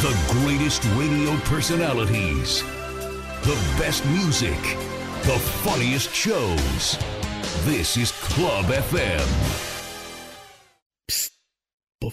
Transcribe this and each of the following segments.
The greatest radio personalities, the best music, the funniest shows. This is Club FM. Psst, Good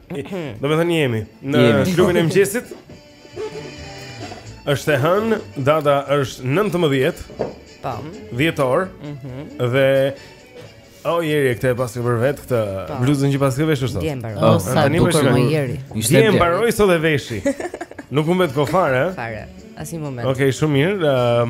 Domethënë jemi Në klubin e mëngjesit është e hënë Data është 19 Tam Dhjetor mm -hmm. Dhe O oh, Jeri e këtë e paske për vetë këtë po. bluzën që paske vesh është Dje mbaroi oh, Sa bukur më Jeri Dje mbaroi sot e veshi Nuk humbet kohë fare Fare Asnjë moment Ok, shumë mirë uh,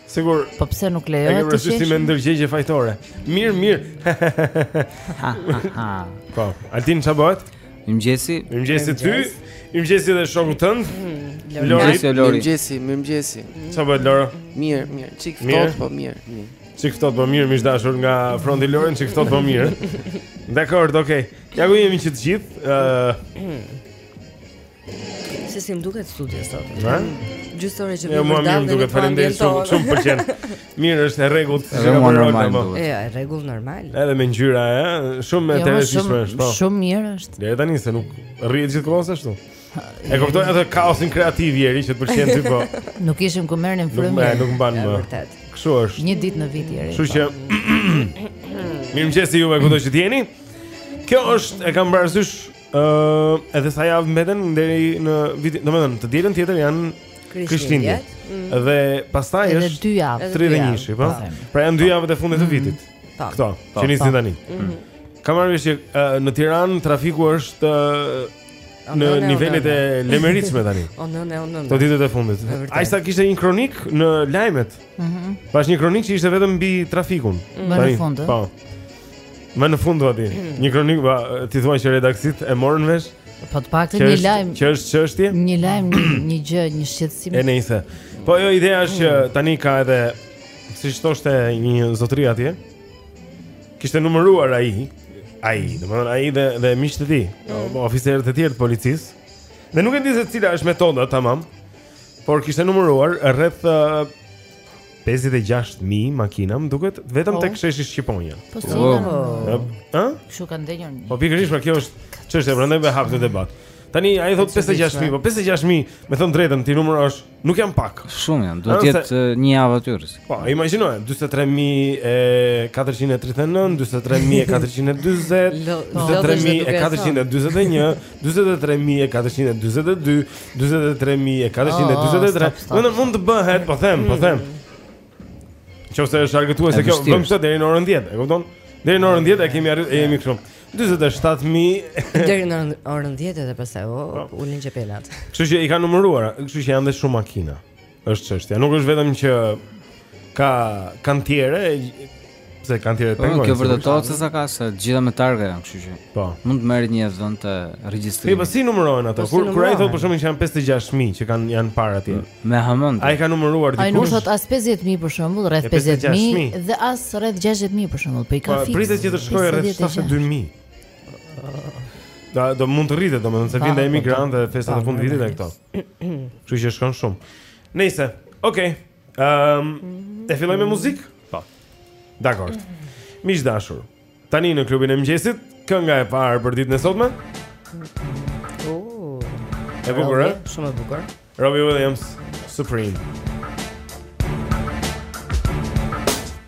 Sigur. Po pse nuk lejohet? Ai rrezikon si me ndërgjegje fajtore. Mirë, mirë. Po, Altin çfarë bëhet? Mirëmëngjesi. Mirëmëngjesi ty. Mirëmëngjesi dhe shokut tënd. Hmm, Lori. Mirëmëngjesi, mirëmëngjesi. Çfarë bëhet Loro? Mirë, mirë. Çik ftohtë, po mirë, mirë. Çik ftohtë, po mirë, miq të dashur nga fronti Lorin, çik ftohtë, po mirë. Dakord, okay. Ja ku jemi që të gjithë. Ëh. Se si më duket studio sot. Na? Gjysore që jo, më mirë më duket. Faleminderit shumë, shumë më pëlqen. Mirë, është e rregullt, si ka bërë normal. Po. Jo, e rregullt normal. Edhe me ngjyra, ë, shumë e jo, tërësishme është, po. Shumë mirë është. Deri tani se nuk rrihet gjithkohës ashtu. E kuptoj atë kaosin kreativ Jeri që të pëlqen ty po. Nuk kishim ku merrnim frymë. Nuk më, nuk mban më. Vërtet. Kështu është. Një ditë në vit Jeri. Kështu që Mirëmëngjes juve kudo që jeni. Kjo është e kam parasysh Ëh, edhe sa javë mbeten deri në vitin, domethënë të dielën tjetër janë Krishtlindje. Mm. Dhe pastaj është edhe 2 javë, 31-shi, po. po. Pra janë 2 javët e fundit të mm. vitit. Po. Këto, po, që nisi tani. Mhm. Kam marrë vesh që në Tiranë trafiku është në nivele të lemeritshme tani. O nënë, o nënë. Këto ditët e fundit. Aq sa kishte një kronikë në lajmet. Mhm. Pashë një kronikë që ishte vetëm mbi trafikun. Më në fund. Po. Më në fund do ti. Mhm. Një kronikë pa ti thua që redaksitë e morën vesh? Po të paktën një lajm. Që është çështje? Një lajm, një gjë, një shqetësim. E nejse. Po jo ideja është që mhm. tani ka edhe siç thoshte një zotëri atje. Kishte numëruar ai, ai, domethënë ai dhe dhe miqtë e tij, mhm. oficerët e tjerë të policisë. Dhe nuk e di se cila është metoda tamam. Por kishte numëruar rreth 56000 makina, më duket, vetëm po. tek sheshi Shqiponja. Po si po. janë? Ë? Kështu kanë ndenjur. Po pikërisht, pra kjo është çështja, prandaj bëhet hapet debat. Tani ai thotë 56000, po 56000, me thënë të drejtën, t'i numërosh, nuk janë pak. Shumë janë, duhet të jetë një javë aty. Po, imagjino, 43439, 43440, 43441. 43442, 43443. Mund të bëhet, po them, po them. Në qoftë se është argëtuar se kjo vëmë sot deri në orën 10, e kupton? Deri në orën 10 e kemi arritur, e jemi këtu. 47000 deri në orën 10 edhe pastaj u ulën qepenat. Kështu që i kanë numëruar, kështu që janë dhe shumë makina. Është çështja. Nuk është vetëm që ka kantiere, pse kantiere të pengojnë. Po, kjo vërtetohet se sa ka se të gjitha me targa janë, kështu që. Po. Mund të merret një dhënë të regjistrimit. Ti po si numërohen ato? Po, kur kur ai thotë për shembull që janë 56000 që kanë janë para atje. Me hamend. A i ka numëruar dikush. Ai nuk thotë as 50000 për shembull, rreth 50000 dhe as rreth 60000 për shembull, po i ka po, fikse. Pritet që të shkojë rreth 72000. Da, do mund të rritet, domethënë se vjen dhe po, emigrantë dhe festat e fundvitit e këto. Kështu që shkon shumë. Nejse, okay. Ehm, um, e fillojmë me muzikë? Po. Dakor. Miq të dashur, tani në klubin e mëngjesit, kënga e parë për ditën e sotme. Ooh. E bukur, eh? Shumë e bukur. Robbie Williams, Supreme.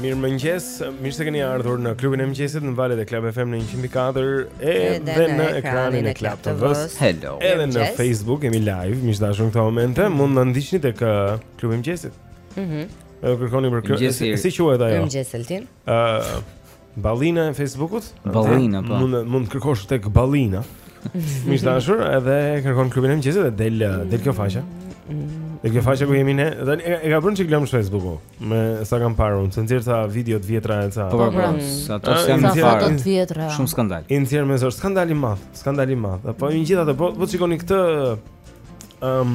Mirëmëngjes, mirë se keni ardhur në klubin e mëngjesit në valët e Club FM në 104 edhe në ekranin e Club TV-së Hello Edhe në Facebook, jemi live, miq të dashur në këto momente, mm. mund na ndiqni tek klubi i mëngjesit mm -hmm. Edhe kërkoni për kërë, si quhet ajo? Mëngjes, Eltin uh, Ballina e Facebookut? Ballina, po. Mund mund të kërkosh tek Ballina. Miq të dashur, edhe kërkon klubin e mëngjesit dhe del eh, del kjo faqe. Dhe kjo faqe ku jemi ne, dhe e, e ka bërë çik lëmsh Facebooku me sa kam parë unë, se nxjerr ca video të vjetra e ca. Po, po, po. Ca fo Ah, s'jam Ca foto fare. të vjetra. Shumë skandal. I nxjerr me zor, skandal i madh, skandal i madh. Po i gjithë ato, po po shikoni këtë ëm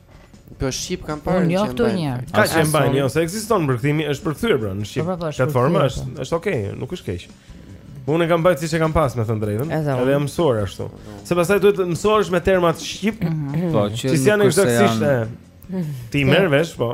Po shqip kam parë që e mbajnë. Ka që e mbajnë, jo, se ekziston përkthimi, është përkthyer pra në shqip. Po, po, po, Platforma është, po. është okay, nuk është keq. Unë kam mbajt siç e kam pas me thënë drejtën. Edhe jam mësuar ashtu. Se pastaj duhet të mësohesh me termat shqip. Mhm. Po, që si janë eksaktësisht. T'i marr vesh, po.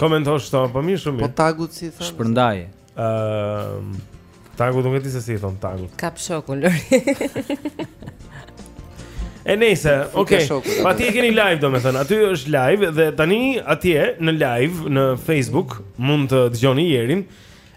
Komento shto, po mirë shumë. Po tagut si thon? Shpërndaj. Ëm ehm, uh, tagut nuk e di se si i thon tagut. Kap shokun Lori. E nejse, okay. Po atje e keni live domethënë, aty është live dhe tani atje në live në Facebook mund të dëgjoni Jerin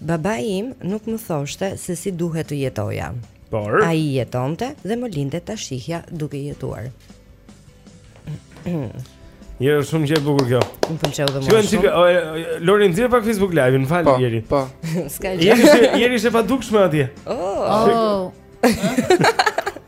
Babai im nuk më thoshte se si duhet të jetoja. Por ai jetonte dhe më linte ta shihja duke jetuar. Jeri, shumë gjë e bukur kjo. Më pëlqeu dhe mua shumë. Shiko një çik, Lori nxjerr pak Facebook Live, më fal Jeri. Po. po. S'ka gjë. Jeri ishte Jeri ishte e padukshme atje. Oh. oh.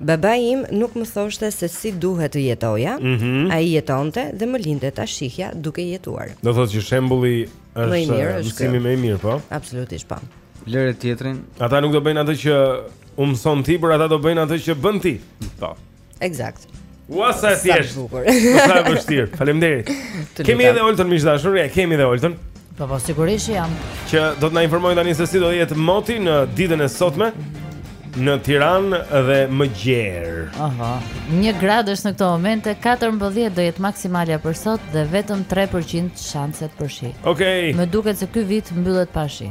Babai im nuk më thoshte se si duhet të jetoja, mm -hmm. ai jetonte dhe më linte ta shihja duke jetuar. Do të thotë që shembulli është më i mirë, është mësimi më i mirë, po? Absolutisht po. Lëre tjetrin. Ata nuk do bëjnë atë që u mëson ti, por ata do bëjnë atë që bën ti. Po. Eksakt. Ua sa e thjeshtë. Sa e vështirë. Faleminderit. Kemi edhe Olton miq të dashur, e kemi edhe Olton. Po po sigurisht jam. Që do të na informojë tani se si do jetë moti në ditën e sotme në Tiranë dhe më gjerë. Aha. 1 gradë është në këtë moment, 14 do jetë maksimalja për sot dhe vetëm 3% shanset për shi. Okej. Okay. Më duket se ky vit mbyllet pa shi.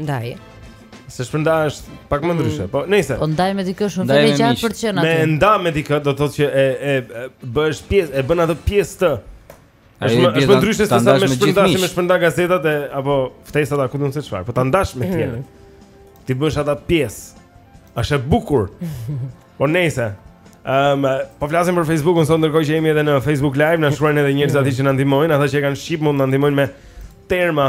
Ndaj. Se shpërnda është pak më mm. ndryshe, mm. po nejse. Po ndaj me dikë shumë të gjatë për të qenë aty. Me nda me dikë do të thotë që e e, e bësh pjesë, e bën atë pjesë të. Është më është më ndryshe se sa me shpërnda si me shpërnda gazetat e apo ftesat apo kujtun se çfarë. Po ta ndash me mm. tjerë. Mm. Ti bësh ata pjesë. Është e bukur. Po nejse. Ehm, um, po flasim për Facebookun sot ndërkohë që jemi edhe në Facebook Live, na shkruajnë edhe njerëz aty që na ndihmojnë, ata që kanë shqip mund të na ndihmojnë me terma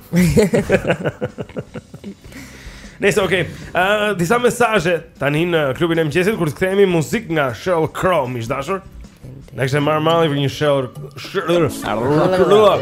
Nejse ok, ë uh, disa mesazhe tani në klubin e mëngjesit kur të kthehemi muzikë nga Sheryl Crow, miq të dashur. Na ka marrë malli për një Sheryl Crow.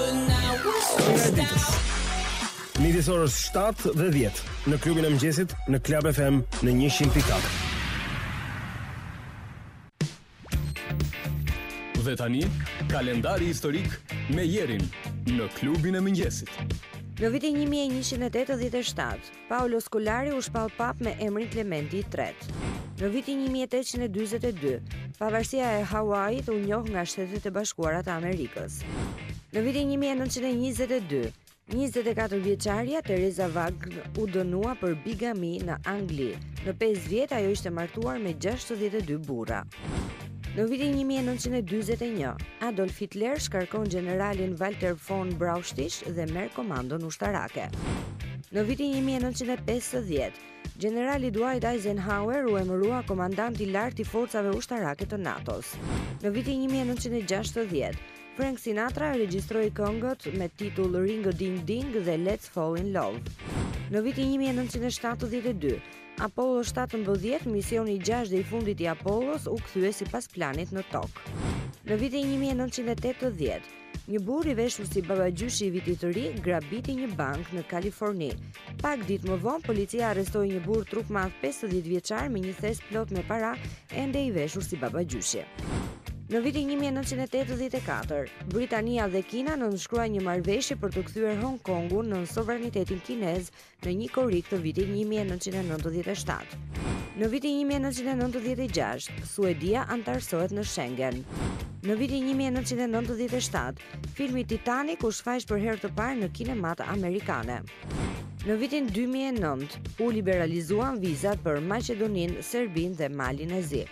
Kënga e ditës. Midis orës 7 dhe 10 në klubin e mëngjesit në Club FM në 100.4. Dhe tani, kalendari historik me jerin në klubin e mëngjesit. Në vitin 1187, Paolo Scolari u shpall papë me emrin Klementi i Tretë. Në vitin 1842, pavarësia e Havait u njoh nga Shtetet e Bashkuara të Amerikës. Në vitin 1922, 24 vjeçarja Teresa Wagner u dënua për bigami në Angli. Në 5 vjet ajo ishte martuar me 62 burra. Në vitin 1941, Adolf Hitler shkarkon gjeneralin Walter von Brauchitsch dhe merr komandën ushtarake. Në vitin 1950, gjenerali Dwight Eisenhower u emërua komandant i lartë i forcave ushtarake të NATO-s. Në vitin 1960, Frank Sinatra regjistroi këngët me titull Ring a Ding Ding dhe Let's Fall in Love. Në vitin 1972, Apollo 17, misioni i 6 dhe i fundit i Apollos u kthye sipas planit në Tokë. Në vitin 1980, një burrë i veshur si babagjyshi i vitit të ri grabiti një bankë në Kaliforni. Pak ditë më vonë, policia arrestoi një burrë trupmadh 50 vjeçar me një thes plot me para, ende i veshur si babagjyshi. Në vitin 1984, Britania dhe Kina nënshkruan një marrëveshje për të kthyer Hong Kongun nën sovranitetin kinez në një korrik të vitit 1997. Në vitin 1996, Suedia anëtarësohet në Shengen. Në vitin 1997, filmi Titanic u shfaq për herë të parë në kinematë amerikane. Në vitin 2009, u liberalizuan vizat për Maqedoninë, Serbinë dhe Malin e Zi.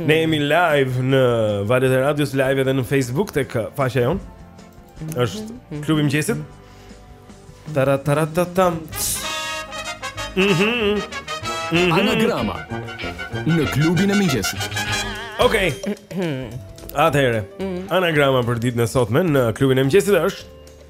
Ne jemi live në valët e radios, live edhe në Facebook tek faqja jonë. Është mhm. klubi i mëngjesit. Tara tara ta tam. Mhm. mhm. Anagrama në klubin e mëngjesit. Okej. Atëherë. Mhm. Anagrama për ditën e sotme në klubin e mëngjesit është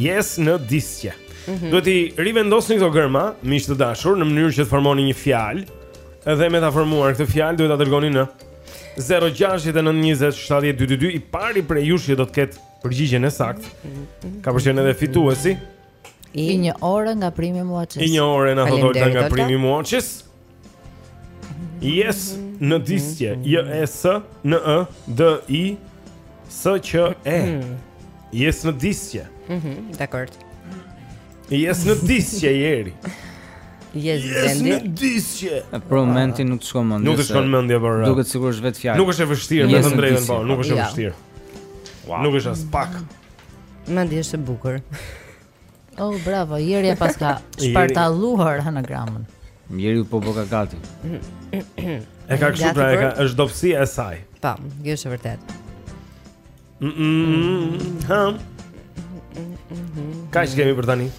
Jes në disqe. Mm -hmm. Duhet t'i rivendosni këto germa, miq të dashur, në mënyrë që të formoni një fjalë dhe me ta formuar këtë fjalë duhet ta dërgoni në 0692070222 i pari prej jush që do të ketë përgjigjen e saktë. Ka përgjigjen edhe fituesi. I një orë nga primi Muaches. I një orë na thotë Olta nga primi Muaches. Jes, në disqe, jë e së, në ë, dë i, së që e Jes, në disqe Mhm, dakord Jes, në disqe, Jeri Jes, jes në disqe Për momentin nuk të shkon mendja Nuk të shkon mendja, por uh, Duket sikur është vetë fjalë Nuk është e vështirë, me thënë të drejtën, po, nuk është e vështirë Nuk është aspak Madje është e bukur Oh, bravo, Jeri e paska shpartalluar anagramën. Jeri po boka gati. E ka kështu pra, e ka është dobësi e saj. Po, kjo është e vërtetë. Mm, mm, mm, Kaq kemi për tani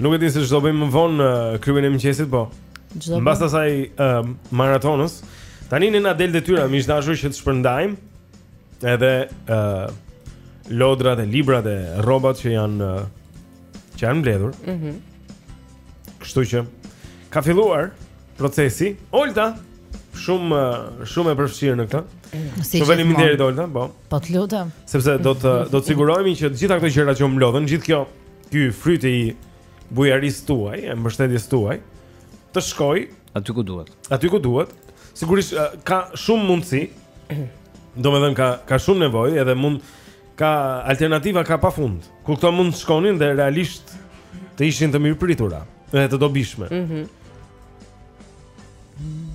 Nuk e di se ç'do bëjmë më vonë në uh, klubin e mëngjesit, po Mbas asaj uh, maratonës Tani ne na del detyra, miq të dashur që të shpërndajmë Edhe ë uh, lodrat e librat e rrobat që janë uh, që janë mbledhur. Mhm. Mm Kështu që ka filluar procesi. Olta shumë shumë e përfshirë në këtë. Si Ju faleminderit Olta, po. Po të lutem. Sepse do të do të sigurohemi që të gjitha këto gjëra që u mblodhën, gjithë kjo ky fryt i bujarisë tuaj, e mbështetjes tuaj, të shkojë Aty ku duhet. Aty ku duhet. Sigurisht ka shumë mundësi. Domethënë ka ka shumë nevojë edhe mund ka alternativa ka pafund. Ku këto mund të shkonin dhe realisht të ishin të mirëpritura dhe të dobishme. Mhm. Mm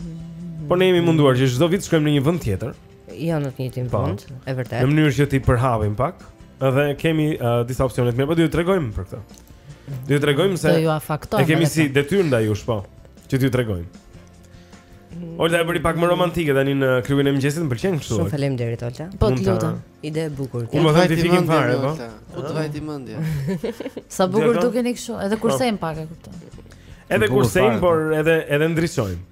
Por ne jemi munduar që çdo vit shkojmë në një vend tjetër. Jo në të njëjtin po. fund, e vërtetë. Në mënyrë që t'i përhapim pak, edhe kemi uh, disa opsione të mira, po do ju tregojmë për këtë. Do ju tregojmë se e kemi si detyrë ndaj jush, po, që t'ju tregojmë. Mm. Olta e bëri pak më romantike tani në klubin e mëngjesit, më pëlqen kështu. Shumë faleminderit Olta. Po të lutem. Ide e bukur. Domethënë t'i fikim fare, po. Po të vajti mendja. Sa bukur dukeni kështu, edhe po. kursejmë pak e kupton. Edhe kursejmë, por edhe edhe ndriçojmë.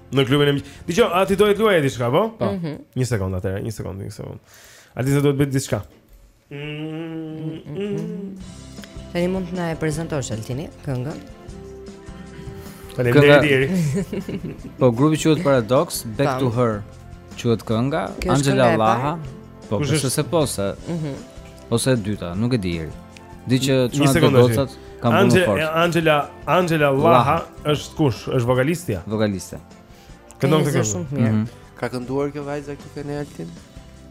Në klubin e mëngjesit. Dëgjo, Altini do të luajë diçka, po? Po. Mm -hmm. Një sekondë atëherë, një sekondë, një sekondë. Altini do të bëjë diçka? Mm -hmm. Tani mund të na e prezantosh Altini këngën. Faleminderit Eri. Po grupi quhet Paradox, Back to Her. Quhet kënga Angela Laha. Po, kush është se po se? Mhm. Ose e dyta, nuk e di Eri. Di që çunat e gocat kanë punuar fort. Angela, Angela Laha është kush? Është vokalistja. Vokaliste. Këndon këtë këngë. Mm -hmm. Ka kënduar kjo vajza këtu te ne Altin?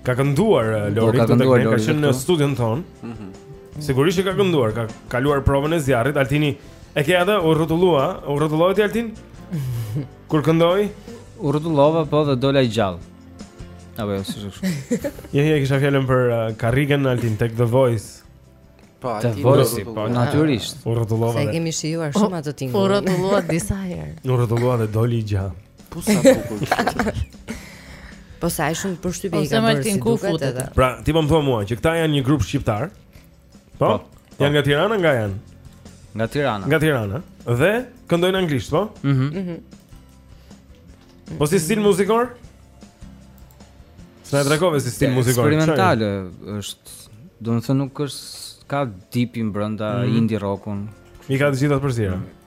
Ka kënduar eh, po, Lori, ka kënduar Lori. Ka qenë në studion tonë. Mhm. Mm Sigurisht që ka kënduar, ka kaluar provën e zjarrit. Altini e ke atë u rrotullua, u rrotullove ti Altin? Kur këndoi? U rrotullova po dhe dola i gjallë. Apo jo, si është kështu. Ja, ja kisha fjalën për uh, karrigen Altin tek The Voice. Po, The Voice, po natyrisht. U rrotullova. Se kemi shijuar shumë ata tinguj. U rrotullova disa herë. U rrotullova dhe doli i gjallë. Po sa bukur. Po sa ai shumë përshtypje po, i ka bërë si duket edhe. Pra, ti po më thua mua që këta janë një grup shqiptar. Po? po. Janë nga Tirana, nga janë? Nga Tirana. Nga Tirana. Dhe këndojnë anglisht, po? Mhm. Mm mhm. Mm po si stil muzikor? Sa e drakove si stil muzikor? Eksperimentale është, domethënë nuk është ka deep in brenda mm -hmm. indie rockun. I ka të gjitha përzier. Mm -hmm.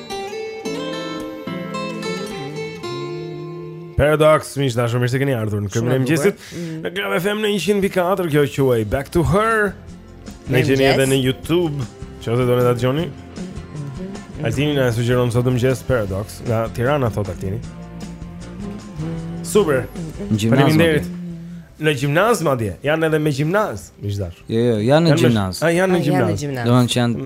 Paradox, miq të dashur, mirë se keni ardhur në klubin e mëngjesit. Në Club FM në 104 kjo quhej Back to Her. E gjeni edhe në YouTube, në qoftë se doni ta dëgjoni? Mhm. Altini na sugjeron sot në mëngjes Paradox nga Tirana thotë Altini. Super. Faleminderit. Në gjimnaz madje, janë edhe me gjimnaz, miq të dashur. Jo, jo, janë në gjimnaz. Ah, janë në ah, gjimnaz. Domethënë që janë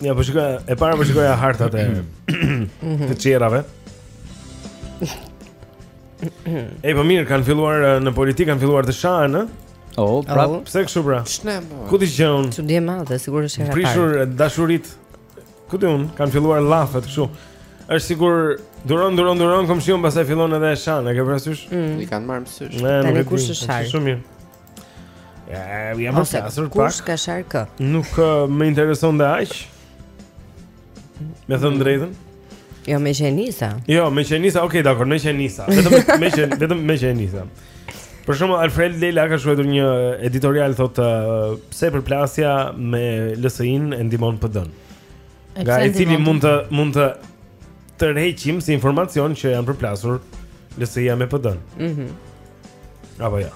Ja, po shikoja, e para po shikoja hartat e mhm. të qirave. Ej, po mirë, kanë filluar në politikë, kanë filluar të shahen, ë? Oh, pra, oh. pse kështu pra? Ku ta di unë? Çu di më atë, sigurisht është hera e parë. Prishur dashuritë. Ku ta di unë? Kanë filluar llafet kështu. Është sikur duron duron duron komshiun, pastaj fillon edhe e shan, e ke parasysh? Mm. I kanë marrë mësysh. Tani kush është sharë? Shumë mirë. Ja, jemi duke folur pak. Kush ka sharë kë? Nuk uh, më intereson dhe aq. Me thënë të drejtën. Jo, me qenisa. Jo, me qenisa, okay, dakord, me qenisa. Vetëm me qen, vetëm me qenisa. Për shembull, Alfred Lela ka shkruajtur një editorial thotë uh, pse përplasja me LSI-në e ndihmon PD-në. Nga i cili mund të mund të tërheqim si informacion që janë përplasur LSI-ja me PD-në. Mhm. Mm Apo jo.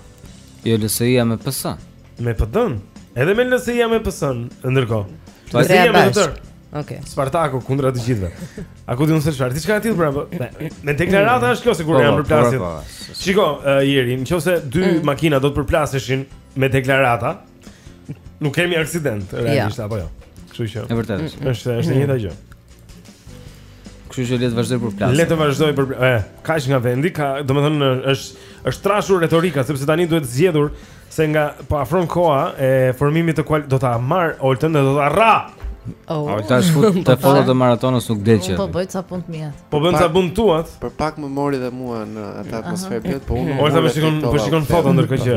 Jo LSI-ja me PS-në. Me PD-në. Edhe me LSI-ja me PS-në, ndërkohë. LSI-ja me të tërë. Okej. Okay. Spartaku kundra të gjithëve. A ku di unë se çfarë? Diçka e tillë pra. Po, me deklarata është kjo se kur po, janë po, përplasje. Shiko, uh, Jeri, nëse dy mm. makina do të përplaseshin me deklarata, Nuk kemi aksident, realisht, apo jo. Kështu që. E vërtetë. Mm, mm. Është është e njëjta gjë. Kështu që le të vazhdojë përplasja. Le të vazhdojë për e, kaq nga vendi, ka, domethënë është është trashur retorika sepse tani duhet zgjedhur se nga po afron koha e formimit të kual do ta marr Oltën dhe do ta rrah. Oh. A ta fut te fotot të maratonës nuk del që. Po bëj ca punë të mia. Po bën ca punë tuat. Për pak më mori dhe mua në atë atmosferë bjot, po unë. Olta më po shikon, po shikon foto ndërkohë që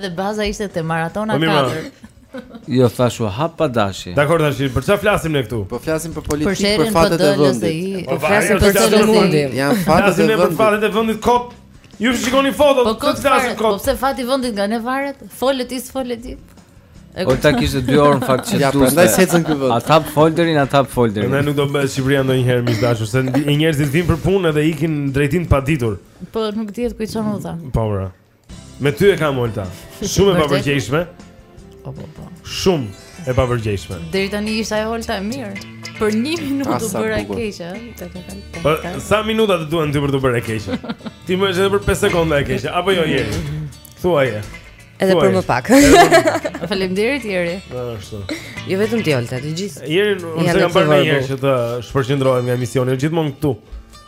Dhe baza ishte te maratona 4. Jo thash u hap pa dashje. Dakord tash, për çfarë flasim ne këtu? Po flasim për politikë, për fatet e vendit. Po flasim për çfarë do mundi. Ja fatet e vendit. Për fatet e vendit kot. Ju shikoni fotot, po ne flasim kot. Po pse fati i vendit nga ne varet? Folet ti, folet ti. Olta kishte 2 orë në fakt që ja, duhet. Ja, prandaj s'ecën ky vend. A ta hap folderin, a ta hap folderin. Ne nuk do bëhet Shqipëria ndonjëherë miq të dashur, se njerëzit vinë për punë dhe ikin drejtim të paditur. Po nuk dihet ku i çon udha. Po pra. Me ty e kam Olta. Shumë e papërgjegjshme. Po po po. Shumë e papërgjegjshme. Deri tani ishte ajo Olta e mirë. Për 1 minutë u bëra e keqe, ëh. Po sa minuta të duhen ty për t'u bërë e keqe? Ti mund të jesh edhe për 5 sekonda e keqe, apo jo je? Thuaje. Edhe për më pak. Faleminderit Jeri. Po, ashtu. Jo vetëm ti Olta, të gjithë. Jeri, unë s'të kam parë ndonjëherë që të shpërqendrohesh nga emisioni, gjithmonë këtu.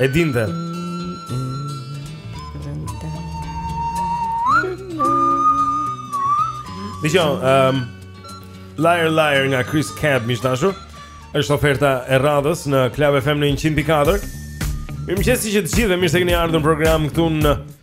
E dinte. Dëgjo, ehm um, Liar Liar nga Chris Cab miq të dashur. Është oferta e radhës në Club FM në 104. Mirëmëngjesi të gjithëve, mirë se keni ardhur në program këtu në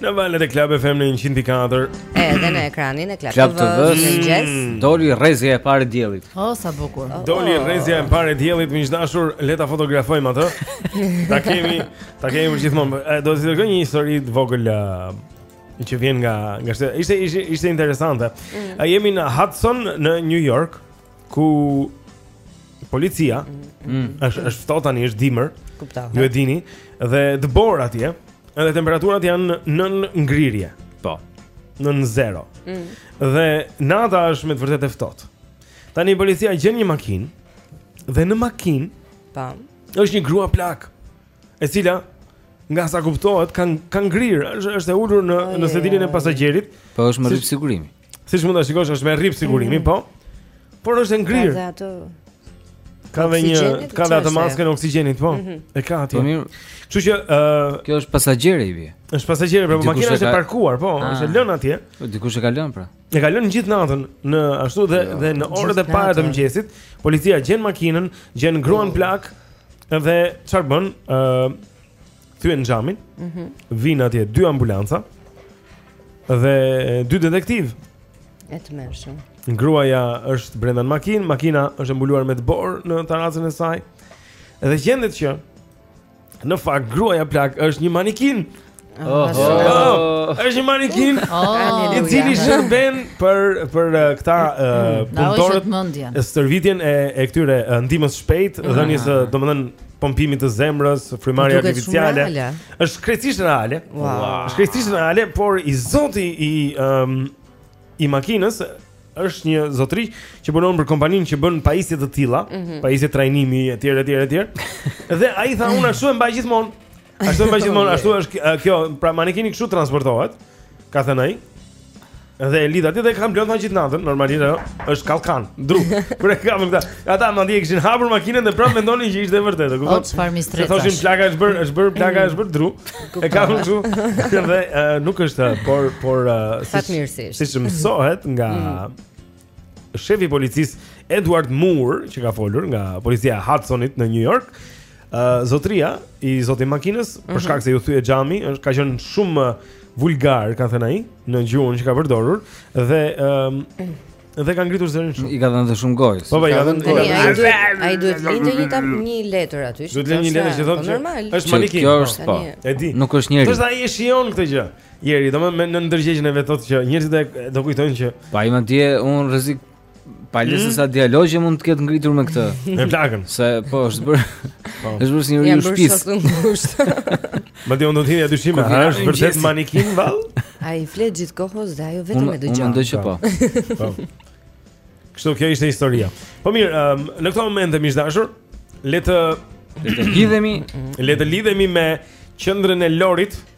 Në valët e Club FM në 104. Edhe në ekranin e Club, Club TV. Mëngjes. Mm. Doli rrezja e parë e diellit. O oh, sa bukur. Oh. Doli rrezja e parë e diellit, miq të dashur, le ta fotografojmë atë. ta kemi, ta kemi përgjithmonë. Do të tregoj një histori të vogël që vjen nga nga shteti. Ishte ishte, ishte interesante. Mm. Jemi në Hudson në New York? ku policia mm. është është ftohtë tani, është dimër. Kuptoj. Ju e dini dhe dëborë atje, edhe temperaturat janë nën ngrirje. Po. Nën zero. Mm. Dhe nata është me të vërtetë e ftohtë. Tani policia gjen një makinë dhe në makinë, po. Është një grua plakë. E cila nga sa kuptohet ka ka ngrirë, është është e ulur në në sediljen e pasagjerit. Po është me rrip sigurimi. Siç mund ta shikosh është me rrip sigurimi, mm. po. Por është e ngrirë. Ka atë Ka dhe një, ka dhe atë maskën e oksigjenit, po. Mm -hmm. E ka atje. Po mirë. Kështu që ë uh, Kjo është pasagjeri. Është pasagjeri, pra makina është e parkuar, po, ah. është lënë atje. Po dikush e ka lënë pra. E ka lënë gjithë natën në ashtu dhe jo. dhe në orët e para të mëngjesit, policia gjen makinën, gjen gruan plakë dhe çfarë bën? ë uh, thyen xhamin. Mhm. Mm Vijnë atje dy ambulanca dhe dy detektivë. E tmerrshme. Gruaja është brenda në makinë, makina është mbuluar me dëborë në tarracën e saj. Dhe gjendet që në fakt gruaja plakë është një manikin. Oh, oh, oh. Është një manikin oh, i cili shërben për për uh, këta uh, punëtorët e, stërvitjen e e këtyre uh, ndihmës së shpejtë, mm. dhënies, uh, domethënë pompimit të zemrës, frymëmarrje artificiale. Është krejtësisht reale. Wow. Është krejtësisht reale, por i zoti i um, i makinës është një zotëri që punon për kompaninë që bën pajisje të tilla, mm -hmm. pajisje trajnimi etj etj etj. Dhe ai tha unë ashtu e mbaj gjithmonë. Ashtu e mbaj gjithmonë, ashtu është kjo, pra manikini kështu transportohet. Ka thënë ai. Dhe e lidh aty dhe e kam lënë gjithë natën, normalisht ajo është kallkan, dru. Kur e kam këta, ata madje kishin hapur makinën dhe prapë mendonin që ishte e vërtetë, e kupton? Çfarë mi stresash? Thoshin plaka është bërë, është bërë plaka është bërë dru. E kam këtu. Dhe nuk është, por por si si mësohet nga mm. shefi i policisë Edward Moore që ka folur nga policia e Hudsonit në New York, uh, zotëria i zoti i makinës, mm -hmm. për mhm. shkak se iu thye xhami, është ka qenë shumë vulgar, ka thënë ai, në gjuhën që ka përdorur dhe um, dhe ka ngritur zërin shumë. I ka dhënë shumë gojë. Po, po, i ka dhënë gojë. Ai duhet të linte një tap një letër aty. Duhet të linte një letër që thotë. Po, është manikin. Kjo është po. E di. Nuk është njeri. Është ai e shijon këtë gjë. Njeri, domethënë në ndërgjegjen e vet thotë që njerëzit do kujtojnë që po ai madje un rrezik pa mm. le se sa dialogje mund të ketë ngritur me këtë. Me plakën. Se po është bërë. Po. Është bërë si një rob shtëpie. Ia bën ngushtë. Madje unë do të hidhja dyshime, a është vërtet manikin vallë? Ai flet gjithë kohën dhe ajo vetëm e dëgjon. Unë mendoj që po. po. po. Kështu kjo ishte historia. Po mirë, um, në këtë moment miq të dashur, le të le të lidhemi, le të lidhemi me qendrën e Lorit.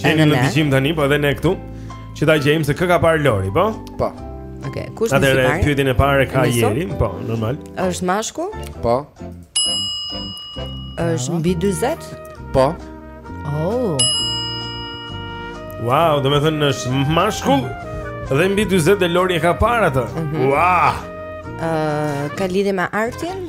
Që jeni në dëgjim tani, po edhe ne këtu Që ta gjejmë se kë ka parë Lori, po? Po Ok, kush nis i pari? Atëherë, pyetjen e parë e ka Jeri, po, normal është mashkull? Po është mbi 40? Po Oh Wow, domethënë është mashkull Dhe mbi 40 dhe Lori e ka parë atë mm -hmm. Wow uh, Ka lidhje me artin?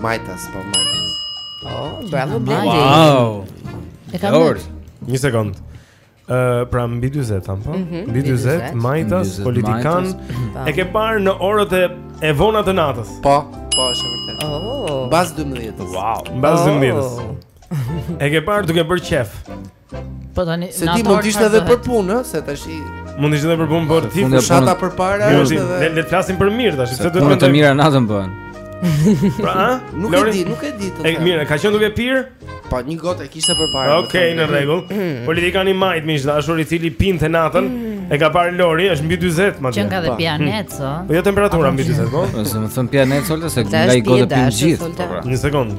Majtas, po majtas. Oh, bravo Blendi. Wow. E kam dorë. Një sekond. Ë, uh, pra mbi 40 thamë po. Mhm. Mbi 40 majtas politikan. E ke parë në orët e vona të natës. Po, po, është vërtet. Oh. Mbas 12. Wow. Mbas 12. E ke parë duke bërë qejf. Po tani se ti mund të ishte edhe për punë, se tash i mund të ishte edhe për punë, por ti fushata përpara jo, është edhe. Le të flasim për mirë tash, pse duhet të të mira natën bën. Pra, a? Nuk e di, nuk e di të. E mirë, ka qenë duke pirë? Po një gotë e kishte përpara. Okej, në rregull. Mm. Politikan i majtë miq të dashur i cili pinte natën, mm. e ka parë Lori, është mbi 40 madje. Qenka dhe po. pianec, ë? Po jo temperatura mbi 40, po? S'do me thënë pianec, ose se nga një gotë pin gjithë. Pra. Një sekond.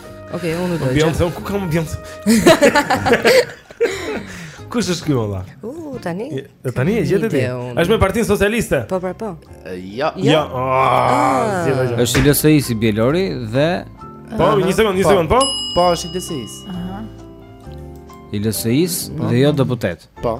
Ok, unë do të. Bjond, thon ku kam bjond. Kush është ky valla? U uh, tani. E, tani e gjete ti. Është me Partinë Socialiste. Po, po, po. Jo. Jo. Ah, ah. Është LSI si Bjelori dhe Po, një sekond, një po. sekond, po. Po, është LSI. Aha. LSI po. dhe jo deputet. Po.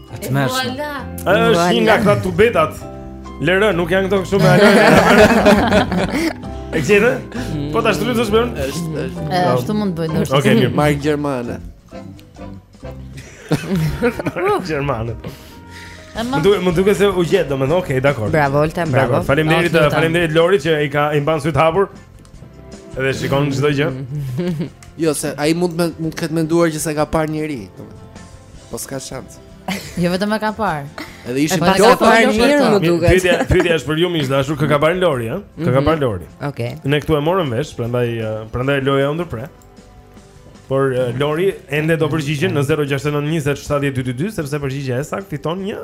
Të mërshë është një nga këta tubetat Lërë, nuk janë këto kështu me alojnë E qëtë? Po ta shtrydhësh bën? Është, është. E, ashtu mund të bëjë ndoshta Ok, mirë Markë gjermane Markë gjermane Më duket se u gjetë, domethënë, okej, okay, dakord Bravo, Olta, bravo Faleminderit, faleminderit Lori që i ka i mban sytë hapur Edhe shikon çdo gjë. Jo, se ai mund me, mund të ketë menduar që s'e ka parë njeri, domethënë. Po s'ka shans. Jo vetëm e ka parë. Edhe ishin dy ka parë mirë, më duket. Pyetja, pyetja është për ju miq të dashur, kë ka parë Lori, ë? Kë ka mhm. parë Lori? Okej. Ne këtu e morëm vesh, prandaj prandaj loja u ndërpre. Por uh, Lori ende do përgjigjen në 0692070222 sepse përgjigja e saktë fiton një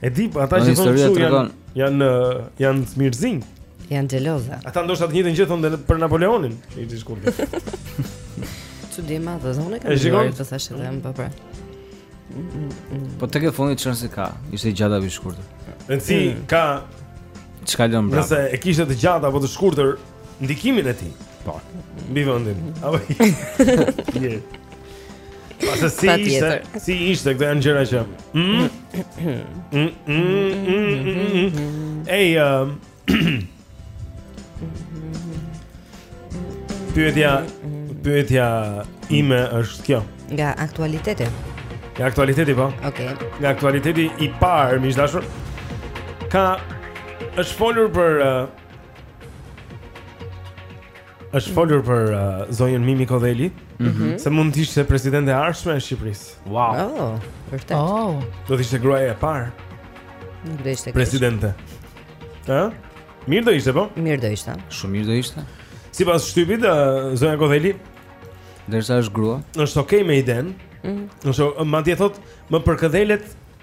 E di, po ata që thonë kështu janë janë janë smirëzinj. Janë xhelozë. Ata ndoshta të njëjtën gjë thonë për Napoleonin, që ish i shkurtër. Çudi më të zonë kanë dëgjuar të thashë edhe më parë. Po tek e fundit rëndësi s'ka, ishte i gjatë apo i shkurtër. Rëndësi mm. ka çka lëm brapa. Nëse e kishte të gjatë apo të shkurtër, ndikimin e tij. Po. Mbi vendin. Apo. Je. Po se si ishte, si ishte këto janë gjëra që. Mm? Mm, mm, Ej, um, Pyetja, pyetja ime është kjo. Nga aktualiteti. Nga aktualiteti po. Okej. Okay. Nga aktualiteti i parë, miq të dashur. Ka është folur për uh, është folur për uh, zonjën Mimi Kodheli, mm -hmm. se mund të ishte presidente e ardhshme e Shqipërisë. Wow. Oh, vërtet. Oh. Do të ishte gruaja e parë. Do ishte presidente. Ë? Mirë do ishte po? Mirë do ishte. Shumë mirë do ishte. Sipas shtypit, uh, zonja Kodheli, ndërsa është grua, është okay me idenë. Mm -hmm. Është madje thotë, më përkëdhelet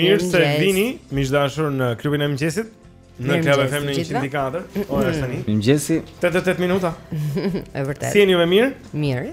Mirë se vini, miq të dashur në klubin e mëngjesit. Në Club FM 104. Ora është tani. Mëngjesi. 8 e 8 minuta. Është vërtet. Si jeni më mirë? Mirë.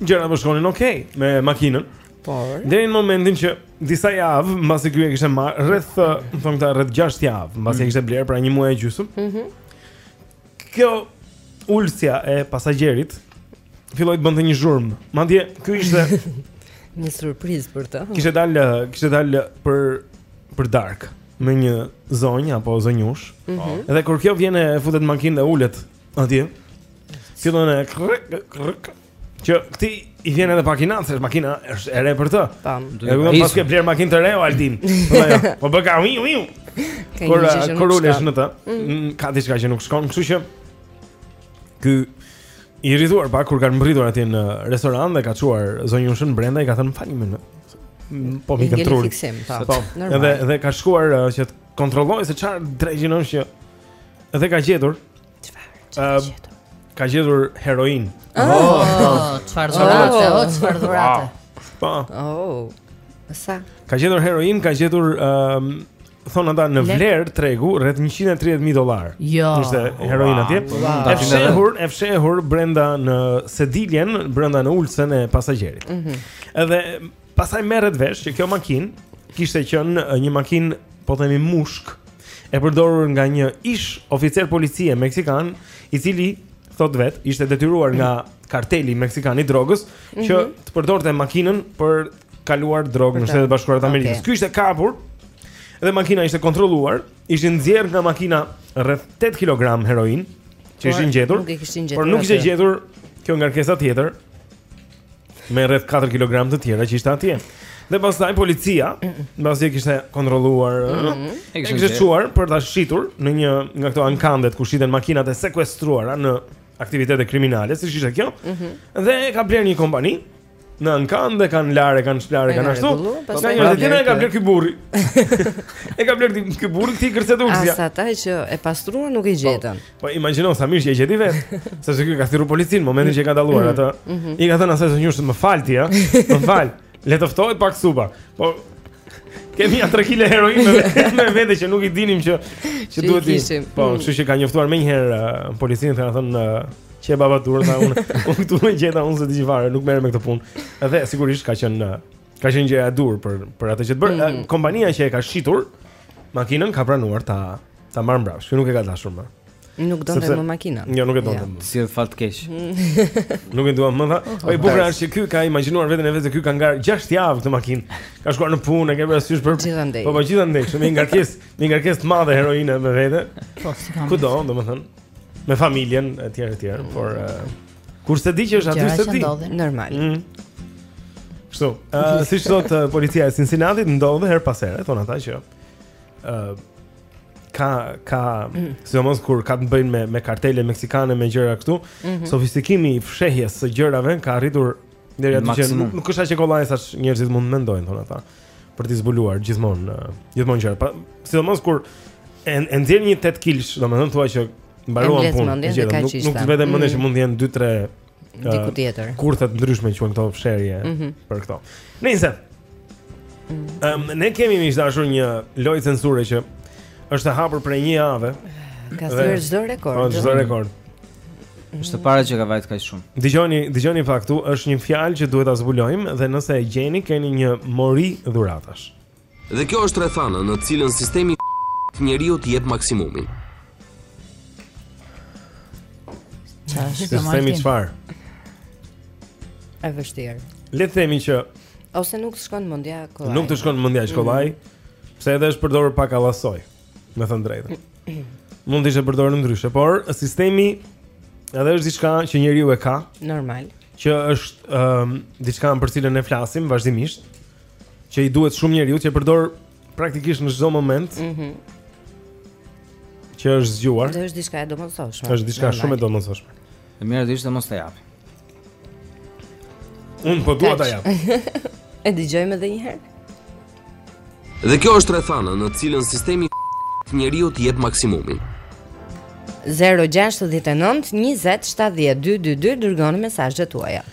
gjërat po shkonin okay me makinën. Po. Deri në momentin që disa javë mbasi ky e kishte marrë rreth, thonë këta rreth 6 javë, mbasi mm. e kishte blerë pra një muaj e gjysmë. Mhm. Mm kjo ulësja e pasagjerit filloi të bënte një zhurmë. Madje kjo ishte një surprizë për të. Kishte dalë, kishte dalë për për darkë me një zonjë apo zonjushë. Mm -hmm. Edhe kur kjo vjen e futet në makinë dhe ulet Atje. Fillon e krrk krrk. Që këtij i vjen edhe pak inat, se makina është e re për të. Tam. Po. E kupton paske blerë makinë të re o Altin. Po ajo, Po bëka uiu uiu. Ka Por një gjë që nuk shkon. Kur ulesh në të, mm, ka diçka që nuk shkon, kështu që ky i irrituar pak kur kanë mbërritur atje në restoran dhe ka çuar zonjushën brenda i ka thënë më falni. Mm, Po i ngeli kanë truri. fiksim, po. Po, Normal. edhe edhe ka shkuar uh, që të kontrollojë se çfarë dreqin është që edhe ka gjetur Çfarë? Ëm ka gjetur heroinë. Oh, oh çfarë dhuratë, oh çfarë dhuratë. Po. Oh. Sa? Ka gjetur heroinë, ka gjetur ëm um, thonë ata në vlerë tregu rreth 130000 dollarë. Jo. Ishte heroina atje. Po, e fshehur, e fshehur brenda në sediljen, brenda në ulësen e pasagjerit. Mhm. Edhe Pastaj merret vesh që kjo makinë kishte qenë një makinë, po themi mushkë, e përdorur nga një ish oficer policie meksikan, i cili thotë vetë, ishte detyruar nga karteli meksikan i drogës mm -hmm. që mhm. të përdorte makinën për kaluar drogë në Shtetet Bashkuara të Amerikës. Okay. Ky ishte kapur dhe makina ishte kontrolluar, ishin nxjerrë nga makina rreth 8 kg heroinë që ishin gjetur, por nuk ishte gjetur kjo ngarkesa tjetër. me rreth 4 kg të tjera që ishte atje. Dhe pastaj policia, mbasi e kishte kontrolluar, mm -hmm. e kishte çuar për ta shitur në një nga këto ankandet ku shiten makinat e sekuestruara në aktivitete kriminale, siç ishte kjo. Mm -hmm. Dhe e ka blerë një kompani në ankand dhe e kanë larë, e kanë shpëlarë, kanë ashtu. Nga një dhe te tjetri e ka blerë ky burri. e ka blerë ky burri ti kërcet ulësia. As ata që e pastruan nuk e gjetën. Po. Po imagjino sa mirë që e gjeti vetë, sepse ky ka thirrur policinë momentin që e ka dalluar atë. Mm, mm, mm. I ka thënë asaj zonjës më fal ti, ë? Më fal. Le të ftohet pak supa. Po kemi ja 3 kg heroinë me vete që nuk i dinim që që duhet të. Po, kështu që ka njoftuar menjëherë uh, policinë, thënë thënë uh, që e baba dur, unë unë këtu i gjeta unë s'e di fare, nuk merrem me këtë punë. Edhe sigurisht ka qenë uh, Ka qenë gjëja e duhur për për atë që të bënte. Mm -hmm. Kompania që e ka shitur makinën ka pranuar ta ta marrë mbrapsht. Ky nuk e ka dashur më. Nuk donte më makinën. Jo, nuk e donte më. Se është fatkeqe. Nuk e dua më. Po e bukur është që ky ka imagjinuar veten e vet se ky ka ngarë 6 javë këtë makinë. Ka shkuar në punë, e ke parasysh për. Po po gjithandej, me një ngarkesë, me ngarkesë të madhe heroine me vete. Po, si kam. Kudo, domethënë, me familjen etj etj, por Kur s'e di që është aty s'e di. Normal. Mm. Kështu, uh, siç thotë uh, policia e Cincinnati, ndodh herë pas here, thonë ata që uh, ka, ka mm. sidomos kur ka të bëjnë me, me kartele meksikane, me gjëra kështu, mm -hmm. sofistikimi i fshehjes së gjërave ka arritur Deri aty që nuk, nuk është aq e kollaj sa njerëzit mund të mendojnë thonë ata për t'i zbuluar gjithmonë gjithmonë gjëra. Pra, sidomos kur e, e nxjerr një 8 kilësh, domethënë thua që mbaruam punë. Nuk nuk të vete mendja që mm. mund të jenë 2-3 diku tjetër. Kurthet, ndryshe quhen këto fshehje mm -hmm. për këto. Nice Um, ne kemi miq të dashur një lojë censure që është e hapur prej një jave. Ka thyer çdo rekord. Po çdo rekord. Mm. Është hera e parë që ka vajt kaq shumë. Dëgjoni, dëgjoni pak këtu, është një fjalë që duhet ta zbulojmë dhe nëse e gjeni keni një mori dhuratash. Dhe kjo është rrethana në të cilën sistemi i njeriut të jep maksimumin. Çfarë? Të themi çfarë? Është vështirë. Le të themi që ose nuk të shkon mendja kollaj. Nuk të shkon mendja mm. kollaj. Pse edhe është përdorur pak allasoj, me thënë të drejtën. Mund të ishte përdorur ndryshe, por sistemi edhe është diçka që njeriu e ka. Normal. Që është ëm um, diçka për cilën ne flasim vazhdimisht, që i duhet shumë njeriut që e përdor praktikisht në çdo moment. Mhm. Mm që është zgjuar. Dhe është diçka e domosdoshme. Është diçka shumë e domosdoshme. E mira do ishte mos ta jap. Unë po dua ta jap. E dëgjojmë edhe një herë. Dhe kjo është rrethana në të cilën sistemi i njeriut jep maksimumin. 069 20 70 222 dërgoni mesazhet tuaja.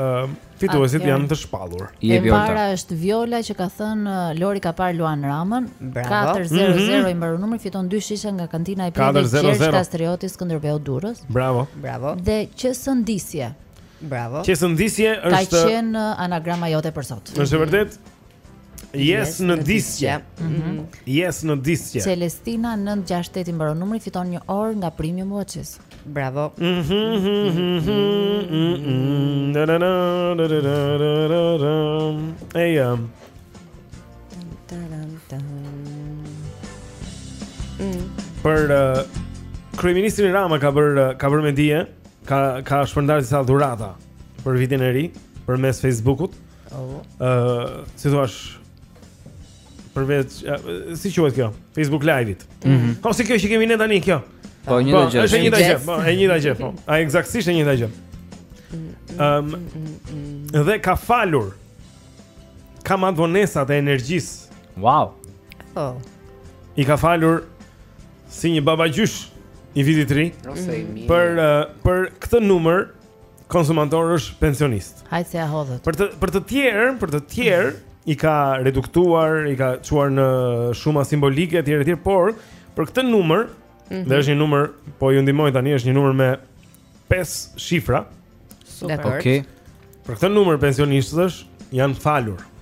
Ëm uh, fituesit janë të shpallur. E para është Viola që ka thën Lori ka parë Luan Ramën. 400 mm -hmm. i mbaron numri fiton dy shishe nga kantina e Pijeve Gjergj Kastrioti Skënderbeu Durrës. Bravo. Bravo. Dhe Qesëndisje. Bravo. Qesëndisje është Ka qenë anagrama jote për sot. Është vërtet? Qesëndisje. Mhm. Mhm. Qesëndisje. Celestina 968 i mbaron numri fiton një orë nga Premium Watches. Bravo. Ej jam. Për uh, kryeministrin Rama ka bër uh, ka bër me dije, ka ka shpërndar disa dhurata për vitin e ri përmes Facebookut. Mm Ëh, uh, si thua? Përveç, uh, si quhet kjo? Facebook Live-it. Mm -hmm. Po si kjo që kemi ne tani kjo? Po një gjë. Është një gjë. Po, e njëjta gjë, po. A eksaktësisht e njëjta gjë. Ëm um, dhe ka falur. Kamatëvonesat e energjisë. Wow. Oh. I ka falur si një babagjysh i vitit të ri. Mm. Për uh, për këtë numër konsumatorësh pensionistë. Hajde se ia hodhët. Për të për të tjerë, për të tjerë i ka reduktuar, i ka çuar në shuma simbolike etj etj, por për këtë numër, mm -hmm. dhe është një numër, po ju ndihmoj tani, është një numër me 5 shifra. Super. Okej. Okay. Për këtë numër pensionistësh janë falur.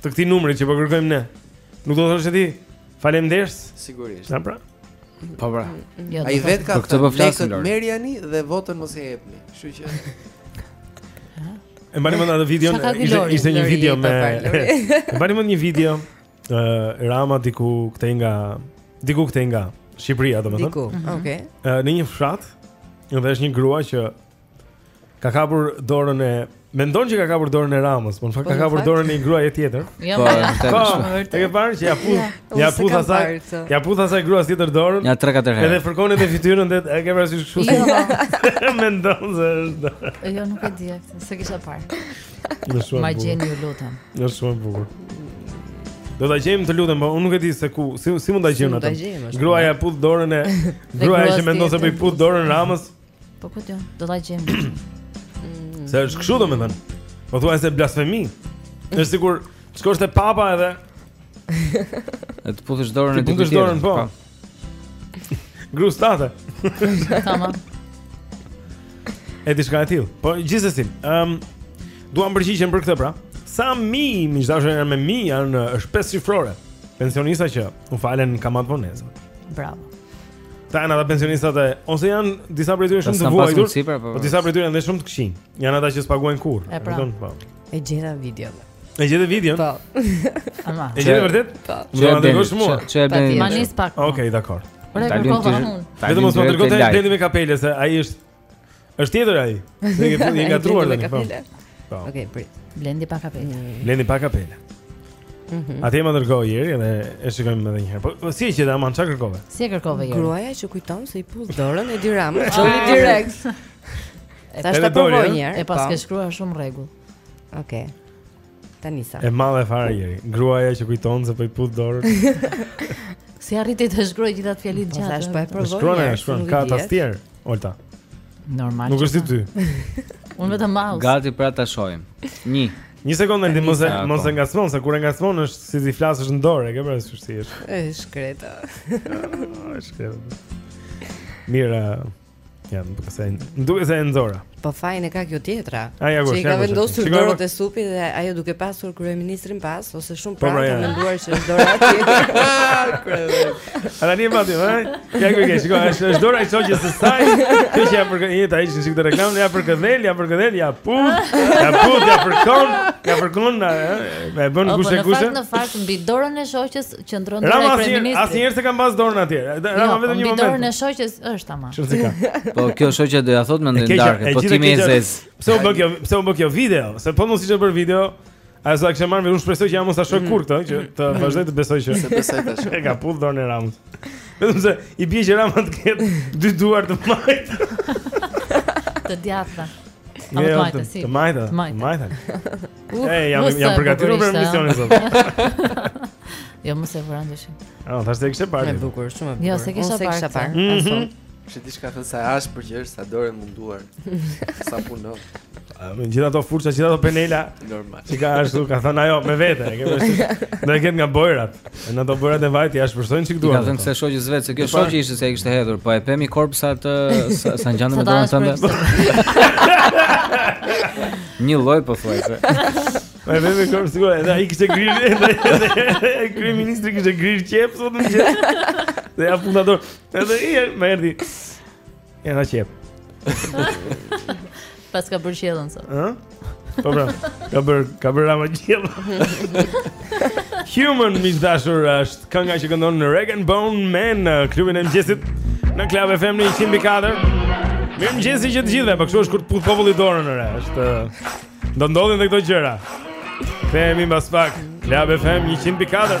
Të këtij numri që po kërkojmë ne. Nuk do të thoje ti? Faleminderit. Sigurisht. Na pra. Po pra. Mm, jo, Ai vet ka këtë po flasim Lori. Merrjani dhe votën mos e jepni. Kështu që E mbani mend atë videon, ishte, ishte një video me E mbani mend një video ë Rama diku këtej nga diku këtej nga Shqipëria, domethënë. Diku, mhm. okay. Ë në një fshat, dhe është një grua që Ka kapur dorën e Mendon që ka kapur dorën e Ramës, por në fakt po ka kapur dorën e një gruaje tjetër. Jo, po, po, po, e ke parë që ja puth, ja puth asaj, ja puth asaj gruas tjetër dorën. Nja 3-4 herë. Edhe fërkon edhe fytyrën dhe e ke parasysh kështu. Jo. Mendon se është. Jo, nuk e di atë, s'e kisha parë. Shumë. Ma gjeni ju lutem. Shumë bukur. Do ta gjejmë të lutem, po unë nuk e di se ku, si si mund ta gjejmë atë. Gruaja puth dorën e gruaja që mendon se po i puth dorën Ramës. Po ku ti? Do ta gjem. Mm. Se është kështu domethënë. Pothuajse blasfemi. Është sikur të shkosh te papa edhe. E të puthësh dorën e dikujt. Të puthësh dorën po. po. Gruas tënde. Tamam. E diçka e tillë. Po gjithsesi, ëm um, duam përgjigjen për këtë pra. Sa mi, mi dashur janë me mi, janë është pesë shifrore. Pensionista që u falen kamatëvonesat. Bravo. Po janë ata pensionistat e ose janë disa prej tyre shumë të vuajtur, po, po, po disa prej tyre janë shumë të këqinj. Janë ata që s'paguajnë kurrë. E pra. kupton? Po. E gjeta videon. E gjeta videon? Po. Ama. E gjeta vërtet? Po. Do ta dërgosh mua. Ç'bën? Ma nis pak. Okej, dakor. Ora, po vahun. Vetëm mos ma dërgo te Blendi me kapele se ai është Është tjetër ai. Ne kemi ngatërruar tani. Po. po. Okej, prit. Blendi pa kapele. Mm. Blendi pa kapele. Mhm. Atje ma dërgo Jeri dhe e shikojmë edhe një herë. Po, po si e gjete aman çfarë kërkove? Si e kërkove Jeri? Gruaja që kujton se i puth dorën Edi Ramës, ah. doli direkt. Tash ta provoj një herë. E paske po. shkruar shumë rregull. Okej. Ta nisa. E madhe fare Jeri. Gruaja që kujton se po i puth dorën. si arriti të shkruaj gjithë atë fjali gjatë. Tash po e provoj. Shkruan, shkruan, ka tastierë. Olta. Normal. Nuk është si ty. Unë vetëm mouse. Gati pra ta shohim. 1. Një sekondë ndim mos e mos e ngacmo se kur e ngacmon është si t'i flasësh në dorë, e ke parasysh si është.. E shkreta. E shkreta. Mira, Ja, më duket se e më duket se e nxora. Po fajin e ka kjo tjetra. Ajo që i ka vendosur dorën te supi dhe ajo duke pasur kryeministrin pas ose shumë po, pra po, ka menduar se është dora tjetër. Ala një madje, ha? Ja ku ke, shikoj, është është dora e shoqes së saj. Kjo që ja përkëdhel, të ishin sikur te reklama, ja përkëdhel ja përkëdhel ja puth, ja puth, ja fërkon, ja fërkon, ha? Me bën po, gushe-gushe. Në fakt, në fakt mbi dorën e shoqes Qëndron dora e kryeministrit. Rama asnjëherë s'e ka pas dorën atje. Rama jo, vetëm një moment. Dorën e shoqes është tamam. Çfarë ka? Po kjo shoqja do ja thot mendoj n'darkë, po ti moj e zezë. Pse u bë kjo? Pse u bë kjo video? Se po mos ishte për video. A s'e kishte marrë, unë shpresoj që ajo mos ta shohë mm. kurrë këtë, që të mm. vazhdojë të besojë që. Se besoj tash. E ka puth dorën e Ramës. Vetëm se i bie që Rama të ketë dy duar të majtë. Të djathta. Apo të majtë, si. Të majtë. Të majtë. Uh, e, jam, jam përgatitur për emisionin sot. jo, mos e vrani veshin. Ah, thashë se kishe parë. Është bukur, shumë e bukur. Jo, se kisha parë. Kisha parë. Mm -hmm. Ashtu. Shih diçka thonë sa as për gjë, sa do jetë munduar. sa punë. Ah, me gjithë ato furça, gjithë ato penela. Normal. Ç'i ka ashtu, ka thënë ajo me vete, e ke vështirë. Do e ketë nga bojrat. E në ato bojërat e vajit ia shpërthojnë çik duan. Ka thënë kësaj shoqes vet se kjo shoqja ishte se ai kishte hedhur, po e pemi korb sa të sa, sa ngjanë me dorën tënde. Një lloj pothuajse. Po e pemi korb sigurisht, edhe ai kishte grirë, edhe ai kryeministri kishte grirë qep sot më gjatë. Dhe ja fundador. Edhe i më erdhi. E na qep. Pas ka bërë gjellën sot. Ëh? Po pra, ka bërë, ka bërë Rama gjellë. Human miq të dashur është kënga që këndon Rag and Bone Man në klubin e mëngjesit në Club FM në 100.4. Mirëmëngjesi të gjithëve, po kështu është kur të puth populli dorën Neri, është do ndodhin edhe këto gjëra. Kthehemi mbas pak. Club FM 100.4.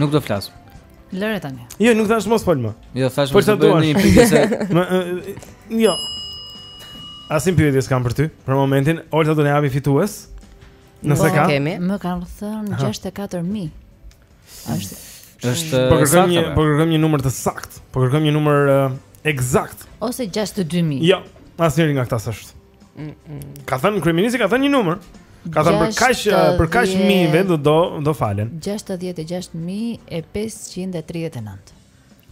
Nuk do flas. Lëre tani. Jo, nuk thashë mos fol më. Jo, thashë mos fol në një pikë se më jo. Asnjë pyetje s'kam për ty. Për momentin, Olta do na japi fitues. Nëse ka. Më kanë thënë 64000. Është është po kërkojmë një po kërkojmë një numër të saktë. Po kërkojmë një numër ekzakt. Ose 62000. Jo, asnjëri nga këta s'është. Ka thënë kryeministri ka thënë një numër. Ka thënë për kaq për kaq mijë veta do do do falen. 66539.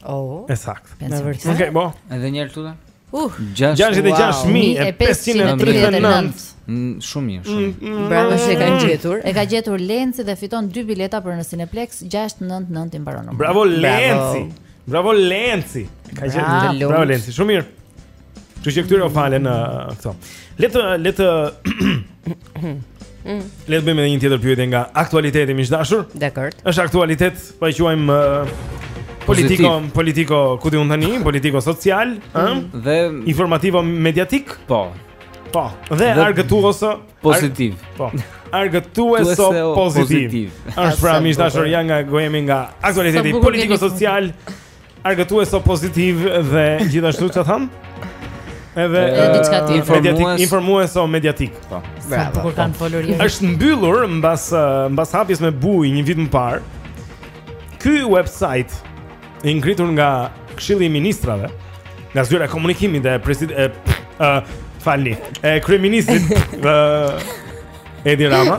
Oh. E saktë. Me vërtetë. Okej, okay, po. Edhe një herë thuaje. Uh, 66539. Shumë mirë, shumë. Mm, mm, Bravo që e ka mm. gjetur. E ka gjetur Lenci dhe fiton dy bileta për në Cineplex 699 i mbaron numri. Bravo Lenci. Bravo Lenci. Ka gjetur. Bravo Lenci, shumë mirë. Kështu që këtyre u falen uh, këto. Le të le të mm. Le të bëjmë edhe një tjetër pyetje nga aktualiteti miq të dashur. Dakord. Është aktualitet, po e quajmë uh, politiko, politiko, ku di unë tani, politiko social, ëh? Mm. Uh? Dhe informativo mediatik? Po. Po. Dhe, dhe argëtuoso pozitiv. Ar... Po. Argëtuoso pozitiv. Është pra miq të dashur jemi nga, po jemi nga aktualiteti politiko social. Argëtueso pozitiv dhe gjithashtu çfarë thamë? Edhe diçka tjetër informues informueso mediatik po. Bravo. Kur kanë folur njeri. Është mbyllur mbas mbas hapjes me bujë një vit më parë. Ky website i ngritur nga Këshilli i Ministrave, nga zyra e komunikimit dhe president e uh, falni, e kryeministrit uh, Edi Rama.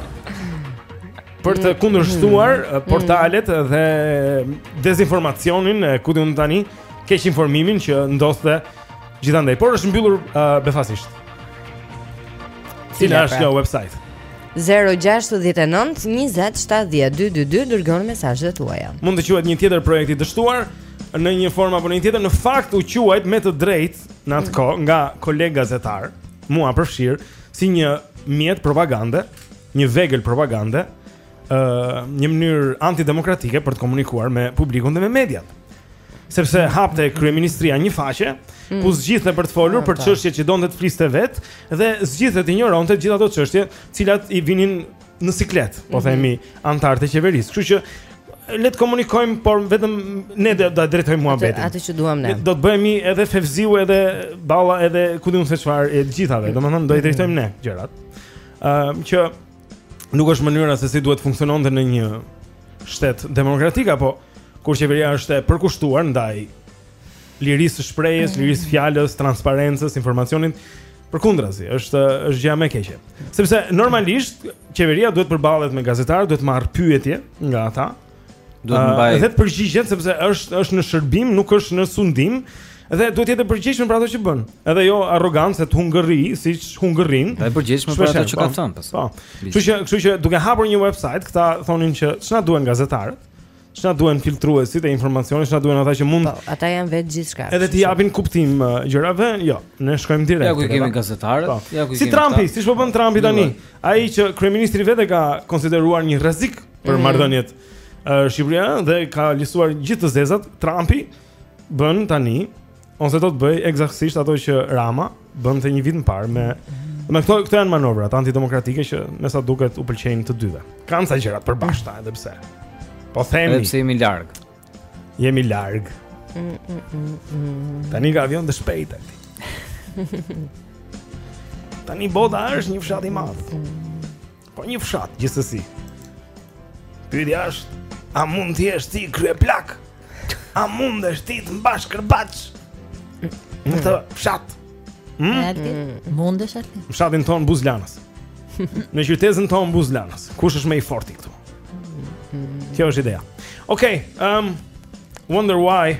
për të kundërshtuar mm. Eh, portalet mm. dhe dezinformacionin e eh, ku di unë tani, keqinformimin që ndodhte gjithandej, por është mbyllur uh, befasisht. Cila është kjo website? 069 20 70 222 dërgoni mesazhet tuaja. Mund të quhet një tjetër projekt i dështuar në një formë apo në një tjetër, në fakt u quajt me të drejtë në atë mm. kohë nga kolegë gazetarë, mua përfshirë, si një mjet propagande një vegël propagande, ë uh, një mënyrë antidemokratike për të komunikuar me publikun dhe me mediat. Sepse hapte kryeministria një faqe mm. ku zgjidhte për të folur për çështjet që donte të fliste vetë dhe zgjidhte të injoronte gjithë ato çështje, të cilat i vinin në siklet, po mhm. themi, anëtarët e qeverisë. Kështu që le të komunikojmë, por vetëm ne do ta drejtojmë muhabetin. Atë që duam ne. Do të bëhemi edhe Fevziu edhe Balla edhe ku di unë se çfarë të gjitha. Domethënë do i drejtojmë ne gjërat. Ëm që nuk është mënyra se si duhet të funksiononte në një shtet demokratik apo kur qeveria është e përkushtuar ndaj lirisë së shprehjes, mm. lirisë së fjalës, transparencës, informacionit. Përkundrazi, është është gjëja më e keqe. Sepse normalisht qeveria duhet të përballet me gazetarë, duhet të marrë pyetje nga ata, Duhet të mbajë përgjegjësi sepse është është në shërbim, nuk është në sundim dhe duhet të jetë e përgjegjshme për ato që bën. Edhe jo me arrogancë të hungërijë, siç hungërin. Është e përgjegjshme për ato që ka po. thënë pas. Po. Kështu që, kështu që duke hapur një website, këta thonin që ç'na duhen gazetarët? Ç'na duhen filtruesit e informacionit, ç'na duhen ata që mund Po, ata janë vetë gjithçka. Edhe t'i japin kuptim uh, gjërave? Jo, ne shkojmë direkt. Ja ku i kemi gazetarët? Po. Ja ku i kemi. Si Trumpi, siç po bën Trumpi tani. Ai që kryeministri vetë e ka konsideruar një rrezik për mm. marrëdhëniet uh, Shqipëria dhe ka listuar gjithë të zezat Trumpi bën tani ose do të bëjë ekzaktësisht ato që Rama bënte një vit më parë me me këto këto janë manovrat antidemokratike që me sa duket u pëlqejnë të dyve kanë ca gjëra të përbashkëta edhe pse po themi edhe pse jemi larg jemi larg mm, mm, mm, mm. tani ka avionë të shpejtë tani bota është një fshat i madh mm. Po një fshat, gjithsesi. Pyetja është, a mund të jesh ti kryeplak? A mundesh ti të mbash kërbaç? Në atë fshat. Hmm? Ati, mundesh ti. Fshatin tonë buzë Lanës. Në qytezën tonë buzë Lanës. Kush është më i forti këtu? Kjo është ideja. Okej, okay, um Wonder Why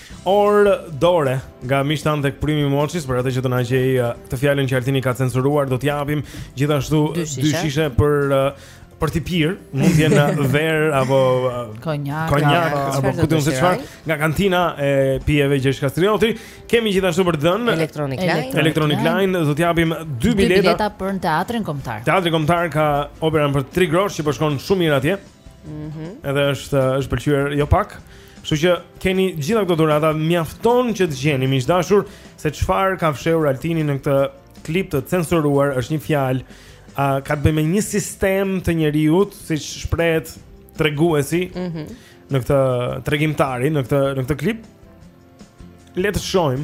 Orë dore nga miqtë tanë tek Primi Emotions për atë që do na gjejë uh, këtë fjalën që Altini ka censuruar do t'japim gjithashtu dy shishe për uh, për të pirë, mund të jenë verë apo uh, konjak, konjak apo ku di unë se çfarë nga kantina e pijeve Gjergj Kastrioti. Kemi gjithashtu për të dhënë Electronic Line. Electronic Line do t'japim dy bileta. Dy bileta për në teatrin kombëtar. Teatri kombëtar ka operën për 3 grosh që po shkon shumë mirë atje. Mhm. Edhe është është pëlqyer jo pak. Kështu që keni gjitha këto dhurata, mjafton që të gjeni miq të dashur se çfarë ka fshehur Altini në këtë klip të censuruar, është një fjalë a ka të bëjë me një sistem të njeriut, siç shprehet treguesi. Mhm. Mm në këtë tregimtari, në këtë në këtë klip. Le të shohim.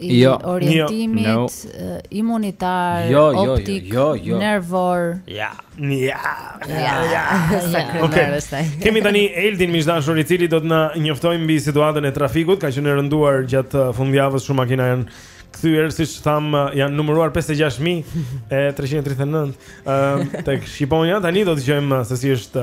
i jo, orientimit, jo, no. imunitar, jo, jo, optik, jo, jo, jo. nervor. Ja, ja, ja, ja. Okej. Okay. Kemi tani Eldin miq të dashur i cili do të na njoftojë mbi situatën e trafikut, ka qenë e rënduar gjatë uh, fundjavës shumë makina janë kthyer siç thamë uh, janë numëruar 56339 ë uh, tek Shqiponja tani do të dëgjojmë se si është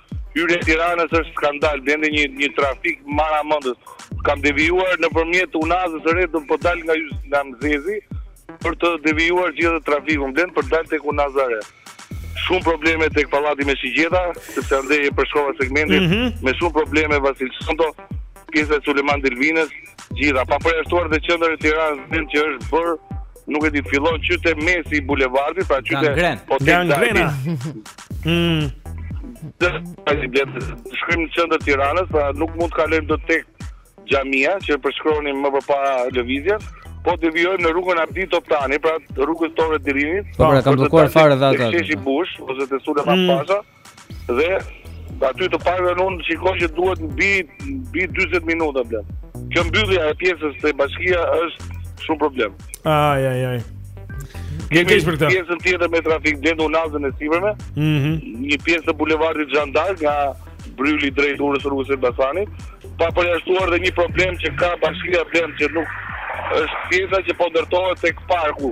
Hyrja e Tiranës është skandal, Blend dhe një një trafik marramendës. Kam devijuar nëpërmjet Unazës së re, do të po dal nga Yz- nga Mëzezi për të devijuar gjithë trafikun, Blend për të dalë tek Unaza e re. Shumë probleme tek pallati me shigjeta, sepse andej e përshkova segmentin Mhm. me shumë probleme Vasil Shanto, pjesa e Sulejman Delvinës, gjitha, pa përjashtuar dhe qendrën e Tiranës Blend që është bërë Nuk e di, fillon që te mesi i bulevardit, pra që te Gangrenë. Gangrena. Mm. Shkrim në qendër të Tiranës, pra nuk mund të kalojmë dot tek xhamia që përshkronim më përpara lëvizjen, po devijojmë në rrugën Abdi Toptani, pra rrugës Torre Drinit. Po pra kanë bllokuar fare dhe atë. Sheshi Bush ose te Sulë Pasha. Mm. Dhe aty te parku unë shikoj që duhet mbi mbi 40 minuta Blend. Kjo mbyllja e pjesës te bashkia është shumë problem. Ai ai ai. Më vjen keq për këtë. Pjesën tjetër me trafik dhe Unazën e Sipërme. Mhm. Mm një pjesë të bulevardit Zhan d'Ark nga Bryli drejt urës së rrugës së Elbasanit, pa përjashtuar dhe një problem që ka bashkia Blend që nuk është pjesa që po ndërtohet tek parku.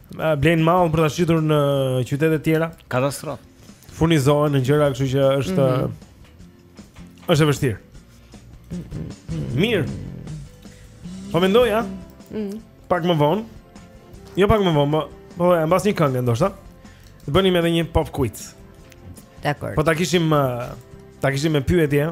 Blejnë mall për ta shitur në qytete të tjera. Katastrofë. Furnizohen në gjëra, kështu që është mm -hmm. është e vështirë. Mirë. Po mendoja, mm. pak më vonë. Jo pak më vonë, po e mbas një kënge ndoshta. Të bënim edhe një pop quiz. Dakord. Po ta kishim ta kishim me pyetje.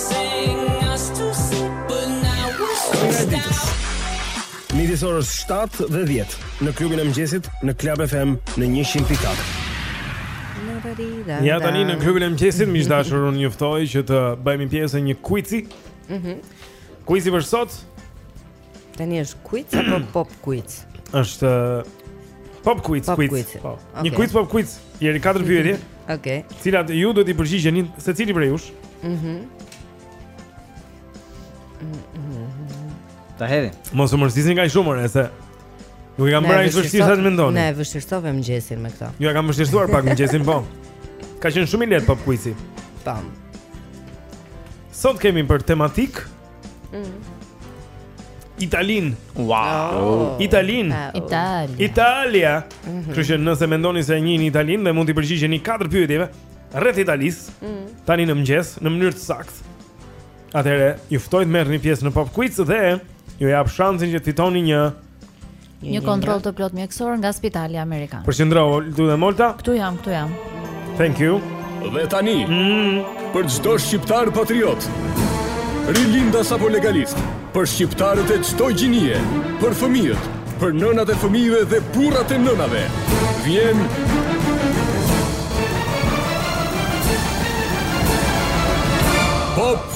Kënga e ditës. Midis orës 7 dhe 10 në klubin e mëngjesit në Club FM në 100.4. Ja tani në klubin e mëngjesit miq të dashur unë ju ftoj që të bëhemi pjesë një quizi. Mhm. Quizi për sot Tani është quiz apo pop quiz? Është pop quiz, pop quiz. Po. Një okay. quiz pop quiz. Janë katër mhm. pyetje. Okej. Okay. Cilat ju duhet t'i përgjigjeni secili prej jush? Mhm. Mm Ta hedhi. Mos u mërzisni kaq shumë ore se Nuk e kam bërë aq të vështirë sa të mendoni. Na e vështirësove mëngjesin me këtë. Jua kam vështirësuar pak mëngjesin po. Ka qenë shumë i lehtë pop quiz-i. Tam. Sot kemi për tematikë Mm. Italinë. Wow. Oh. Italinë. Oh. Italia. Italia. Mm -hmm. Kështu që nëse mendoni se e njihni Italinë dhe mund t'i përgjigjeni katër pyetjeve rreth Italisë, mm -hmm. tani në mëngjes në mënyrë të saktë. Atëherë, ju ftoj të merrni pjesë në Pop Quiz dhe ju jap shansin që të fitoni një Një kontroll të plotë mjekësor nga Spitali Amerikan. Përqendrohu, të lutem Olta. Ktu jam, ktu jam. Thank you. Dhe tani, mm. për çdo shqiptar patriot, rilindas apo legalist, për shqiptarët e çdo gjinie, për fëmijët, për nënat e fëmijëve dhe burrat e nënave, vjen Pop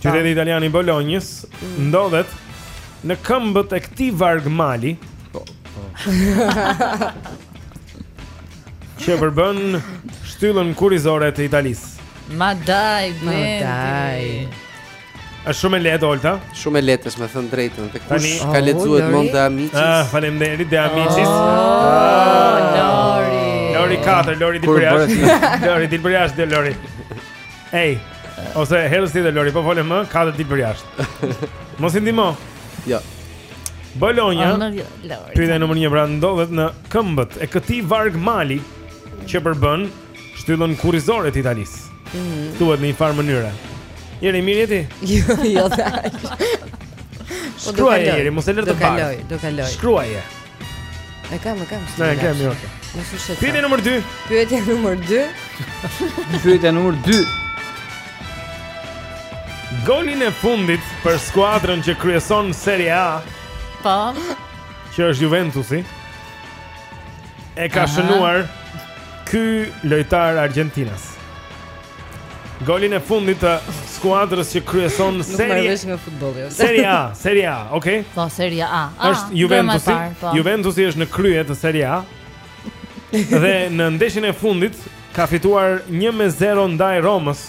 Qyteti italian i Bolonjës mm. ndodhet në këmbët e këtij vargmali. Po. po. Që përbën shtyllën kurrizore të Italisë. Madai, madai. Është shumë e lehtë Olta. Shumë e lehtë, me thën të drejtën. Tek kush oh, ka lexuar De Amicis? Ah, faleminderit De Amicis. Oh, Lori. Lori 4, Lori dil përjashta. Lori Dilbriash, Lori. Ej, ose herës ti dhe Lori, po fole më, ka të ti përjashtë. Mos i ndihmo. Jo. Bologna. Pyetja numër 1 pra ndodhet në këmbët e këtij vargmali që përbën shtyllën kurrizore të Italisë. Mm -hmm. Thuhet në një farë mënyre. Jeri mirë je ti? Jo, jo. Po Shkruaj jeri, mos e lër bosh. Do kaloj, do kaloj. Shkruaj. E kam, e kam. Ne e kemi, ok. Pyetja numër 2. Pyetja numër 2. Pyetja numër 2. Golin e fundit për skuadrën që kryeson Serie A. Po. Që është Juventusi. E ka shënuar ky lojtar argjentinas. Golin e fundit të skuadrës që kryeson Serie A. Serie A, Serie A, okay? Po Serie A. Ah, është Juventus. Po. Juventusi është në krye të Serie A. Dhe në ndeshjen e fundit ka fituar 1-0 ndaj Romës.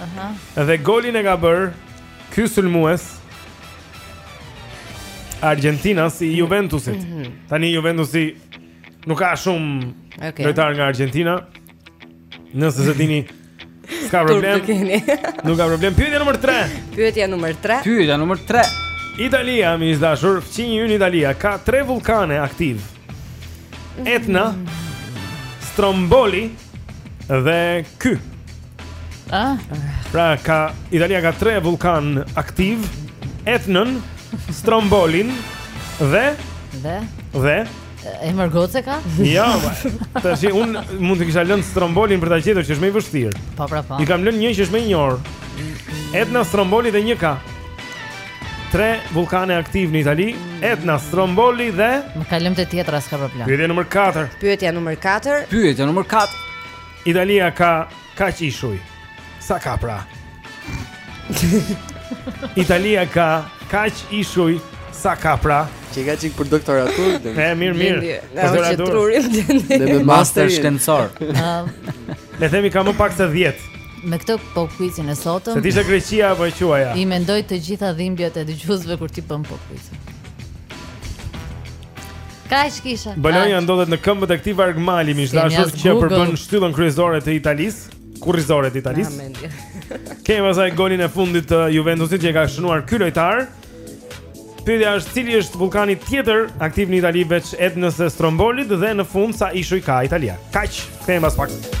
Aha. Dhe golin e ka bërë ky sulmues argjentinas i Juventusit. Mhm. Tani Juventusi nuk ka shumë okay. lojtar nga Argjentina. Nëse s'e dini S'ka problem Nuk ka problem Pyetja numër 3 Pyetja numër 3 Pyetja numër 3 Italia, miq të dashur Fqinji ynë Italia Ka tre vullkane aktiv Etna Stromboli Dhe Ky ah. Pra ka Italia ka tre vullkane aktiv Etnën Strombolin Dhe Dhe Dhe Emër goce ka? Jo, tash un mund të kisha lënë Strombolin për ta gjetur që është më i vështirë. Po, pra, po. I kam lënë një që është më i njohur. Etna Stromboli dhe një ka. Tre vullkane aktiv në Itali, Etna Stromboli dhe Më kalojmë te tjetra s'ka problem. Pyetja numër 4. Pyetja numër 4. Pyetja numër 4. Italia ka kaq ishuj. Sa ka pra? Italia ka kaq ishuj sa ka pra? Që ka qikë për doktoratur E, mirë, mirë Doktoratur Dhe me master shkencor Le themi ka më pak se djetë me këtë pop quizin e sotëm. Se ti je Greqia apo e quaja? I mendoj të gjitha dhimbjet e dëgjuesve kur ti bën pop quizin. Kaç kisha? Bologna ndodhet në këmbët e këtij vargmali, mish dashur që përbën shtyllën kryesore të Italisë. kurrizore të Italisë. Kemi pasaj golin e fundit të Juventusit që e ka shënuar ky lojtar. Pyetja është cili është vullkani tjetër aktiv në Itali veç Etnës dhe Strombolit dhe në fund sa ishuj ka Italia. Kaq, kemi pas pak.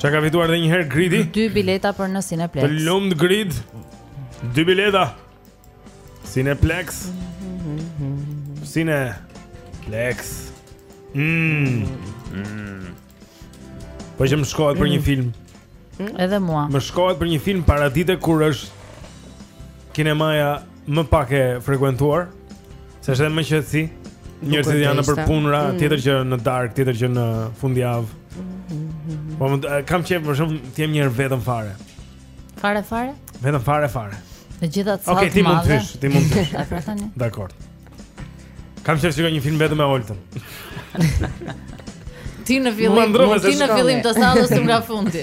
Ça ka fituar edhe një herë Gridi? Dy bileta për në Cineplex. Të lumtë Grid. Dy bileta. Cineplex. Cineplex. Mmm. Mmm. Po që më shkohet për një mm. film. Mm. Edhe mua. Më shkohet për një film paradite kur është kinemaja më pak e frekuentuar, se është edhe më qetësi. Njerëzit janë nëpër punëra, mm. tjetër që në darkë, tjetër që në fundjavë. Mm-hmm. Po kam qejf për shembull të jem një herë vetëm fare. Fare fare? Vetëm fare fare. Në gjithë atë sallë të madhe. Okej, ti mund të hysh, ti mund të hysh. Dakord. Kam qejf të shikoj një film vetëm me Oltën. Ti në fillim, ti në fillim të sallës, ti nga fundi.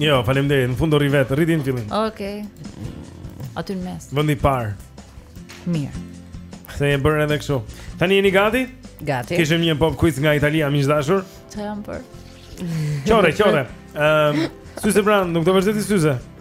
Jo, faleminderit. Në fund do rri vetë, rri ti në fillim. Okej. Okay. Aty në mes. Vendi i parë. Mirë. Se e bërë edhe kështu. Tani jeni gati? Gati. Kishim një pop quiz nga Italia, miq të dashur. Çfarë jam për? Çore, çore. Ehm, um, syze brand, nuk do vërtet të syze.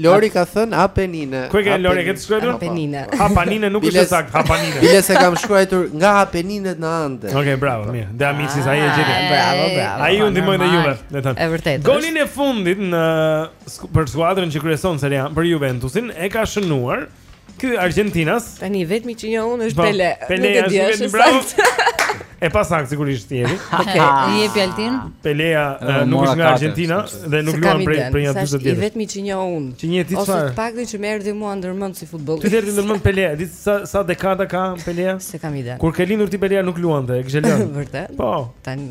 Lori ka thënë Apenine. Ku e ke Lori këtë shkruar? Apenine. Apenine nuk është e saktë, Apenine. Biles e kam shkruar nga Apeninet në Ande. Okej, bravo, mirë. Dhe Amiçis ai e gjeti. Ah, bravo, bravo. Ai u ndihmoi në Juve, le të themi. Është vërtet. Golin e fundit në për skuadrën që kryeson Serie A për Juventusin e ka shënuar Ky argjentinas. Tani i vetmi që njoh unë është po, Pele. Pele është i vetmi bravo. E pasaktë sigurisht ti jeni. Okej, i jep Altin. Peleja nuk është nga Argentina dhe nuk luan prej prej një dyzet vjet. I vetmi që njoh unë. Që njeh ti çfarë? Ose të paktën që më erdhi mua ndërmend si futbollist. Të erdhi ndërmend Peleja, di sa sa dekada ka Peleja? S'e kam idenë. Kur ke lindur ti Peleja nuk luante, e kishte lënë. Vërtet? Po. Tani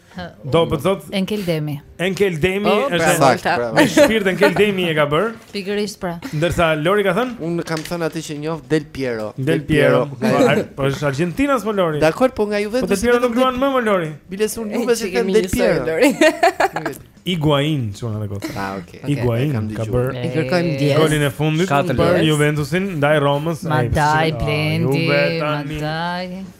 Do të thotë Enkel Demi. Enkel Demi oh, është e saktë. Me shpirt Enkel Demi e ka bërë. Pikërisht pra. Ndërsa Lori ka thënë, unë kam thënë atë që njoh Del Piero. Del Piero. Po, po është argjentinas, po Lori? Dakord, po nga Juve. Po Del Piero nuk luan më, moj Lori. Biles unë nuk e them Del Piero. Lori. Higuain, çun edhe kot. Ah, okay. Higuain ka bërë. E kërkojmë ndjesë. Golin e fundit për Juventusin ndaj Romës. Ma ndaj Blendi, ma ndaj.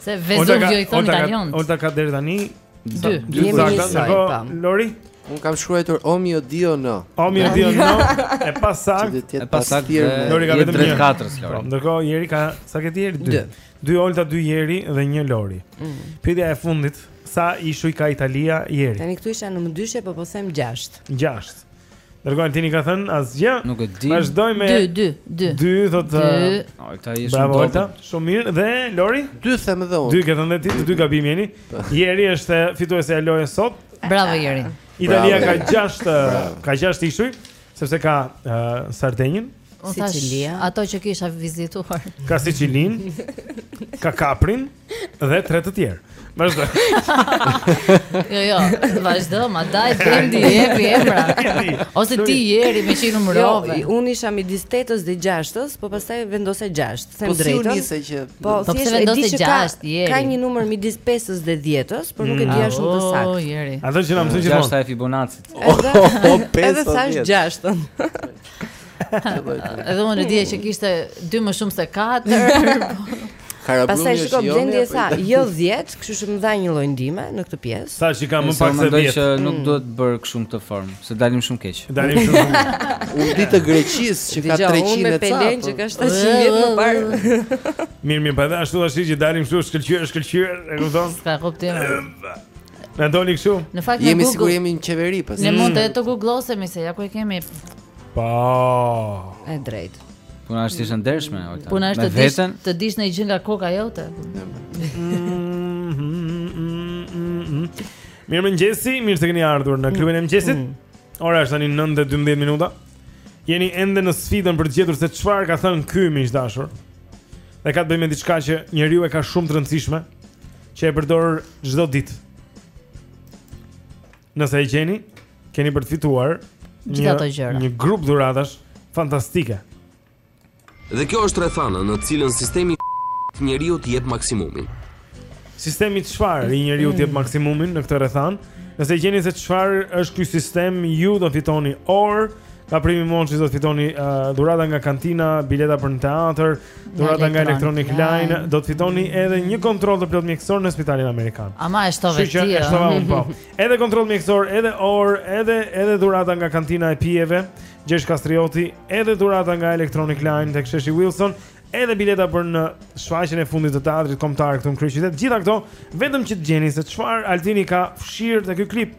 Se Vesuvio i thonë italianët. Olta ka deri tani. Dy. Dy të sakta. Po, Lori. Unë kam shkruar O mio dio no. O mio dio no. E pasaktë. E pasaktë. Lori ka vetëm 3-4 Lori. Po, ndërkohë Jeri ka sa ke Jeri? 2. 2 Olta, 2 Jeri dhe 1 Lori. Mm. Pyetja e fundit, sa ishuj ka Italia Jeri? Tani këtu isha në mëdyshje, po po them 6. 6. Ndërkohë Altini ka thënë asgjë. Nuk e di. Vazhdo me 2 2 2. 2 thotë. Uh, Olta je shumë e dobët. Shumë mirë dhe Lori? 2 them edhe unë. 2 ke thënë ti, 2 gabim jeni. Jeri është fituesi i lojës sot. Bravo Jeri. Italia ka 6 uh, ka 6 ishuj sepse ka uh, Sardenjën. Sicilia. Ato që kisha vizituar. Ka Sicilinë. Ka Kaprin. Dhe tre të tjerë. Vazhdo. jo, jo, vazhdo, ma ndaj Blendi, jepi emrat. Ose ti Jeri meqë i numërove. Jo, unë isha midis tetës dhe gjashtës, po pastaj vendosa gjashtë. Them, po si unë isha që... Po, po si e di që ka, Jeri. Ka një numër midis pesës dhe dhjetës, por nuk e mm. dija shumë të saktë. O, Jeri. A dhe që nga më të që mund. Gjashta e Fibonaçit. O, o, Edhe thashë gjashtën. Edhe unë e dija që kishte dy më shumë se katër. Pastaj shiko, Blendi e tha, jo 10, kështu që më dha një lloj ndihme në këtë pjesë. Sa që kam më pak se 10. Mendoj që nuk mm. duhet bërë kështu në këtë formë, se dalim shumë keq. Dalim shumë. Unë di të Greqisë që ka 300 e ca. Dhe unë me Pelen që ka 700 vjet më parë. Mirë, mirë, po edhe ashtu ashtu që dalim kështu shkëlqyer, shkëlqyer, e kupton? Ka kuptim. Na doni kështu? Në fakt jemi sigurisht jemi në qeveri pas. Ne mund të të googlosemi se ja ku e kemi. Pa. E drejtë. Puna është të ishe i ndershëm, Olta. Puna është të dish, të dish ndonjë gjë nga koka jote. Mirëmëngjesi, mirë se keni ardhur në klubin e mëngjesit. Mm. Ora është tani 9:12 minuta. Jeni ende në sfidën për të gjetur se çfarë ka thënë ky mik i dashur. Dhe ka të bëjë me diçka që njeriu e ka shumë të rëndësishme, që e përdor çdo ditë. Nëse e gjeni, keni për të fituar një një grup dhuratash fantastike. Dhe kjo është rrethana në të cilën sistemi i njeriu të jep maksimumin. Sistemi çfarë i njeriu të jep mm. maksimumin në këtë rrethanë? Nëse e gjeni se çfarë është ky sistem, ju do fitoni orë Nga primi Monçi do të fitoni uh, dhurata nga kantina, bileta për në teatër, dhurata nga Electronic Line, do të fitoni edhe një kontroll të plotë mjekësor në spitalin amerikan. Ama është to vetë. Është to vetëm po. Edhe kontroll mjekësor, edhe orë, edhe edhe dhurata nga kantina e pijeve, Gjergj Kastrioti, edhe dhurata nga Electronic Line tek Sheshi Wilson, edhe bileta për në shfaqjen e fundit të teatrit kombëtar këtu në kryeqytet. Gjitha këto vetëm që të gjeni se çfarë Altini ka fshehur te ky klip.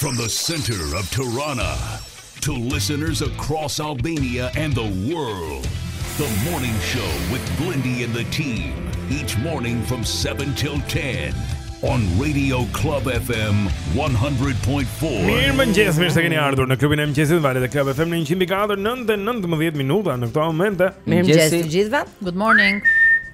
From the center of Tirana to listeners across Albania and the world. The morning show with Blendi and the team each morning from 7 till 10 on Radio Club FM 100.4. Mirëmëngjes, mirë se keni ardhur në klubin e mëngjesit, valët e Club FM në 104, 9 dhe 19 minuta në këto momente. Mirëmëngjes gjithëve, good morning.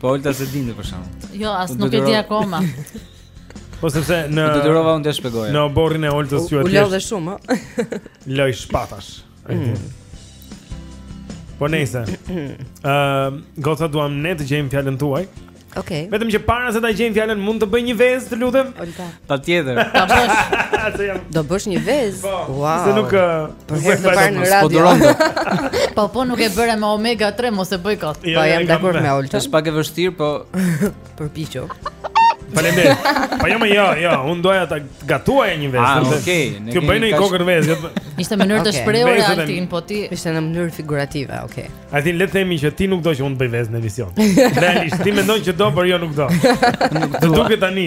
Po Olta s'e dinte për shkak. Jo, as nuk e di akoma. Po sepse në Do të duroja unë të shpjegoj. Në oborrin e Oltës ju e thjesht. U lodhe shumë, ë. Lojë shpatash. Mm. Po nejse. Ëm, goca duam ne të gjejmë fjalën tuaj. Okej. Vetëm që para se ta gjejmë fjalën mund të bëj një vezë, të lutem. Olta. Patjetër. Ta bësh. Do bësh një vezë. Po. Wow. Se nuk ë, Për herë të parë në radio. Po po nuk e bëre me Omega 3, mos e bëj kot. Jo, po jam dakord me Olta. Është pak e vështirë, po përpiqu. Faleminderit. Po jo, jo, jo, unë doja ta gatuaja një vezë. Ah, okej. Ti bën një kokërr vezë. Jo? Ishte një mënyrë të shprehuri Altin, po ti ishte në mënyrë figurative, okay. Altin le të themi që ti nuk do që unë të bëj vezë në emision. Realisht ti mendon që do, por jo nuk do. Nuk do. Duket tani.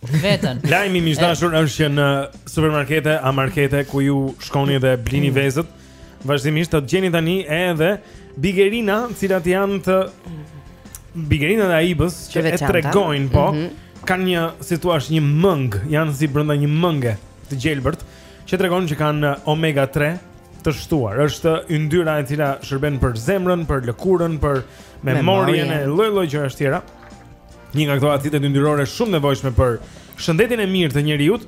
Vetën. Lajmi im i dashur është që në supermarkete, a markete ku ju shkoni dhe blini mm. vezët, vazhdimisht të gjeni tani edhe bigerina, të cilat janë të bigerinat e Aibës që e tregojnë, po, mm -hmm. kanë një, si thua, një mëngë, janë si brenda një mënge të gjelbërt, që tregon që kanë uh, omega 3 të shtuar. Është yndyra e cila shërben për zemrën, për lëkurën, për memorien e lloj-lloj gjërash tjera. Një nga këto acide yndyrore shumë të nevojshme për shëndetin e mirë të njeriut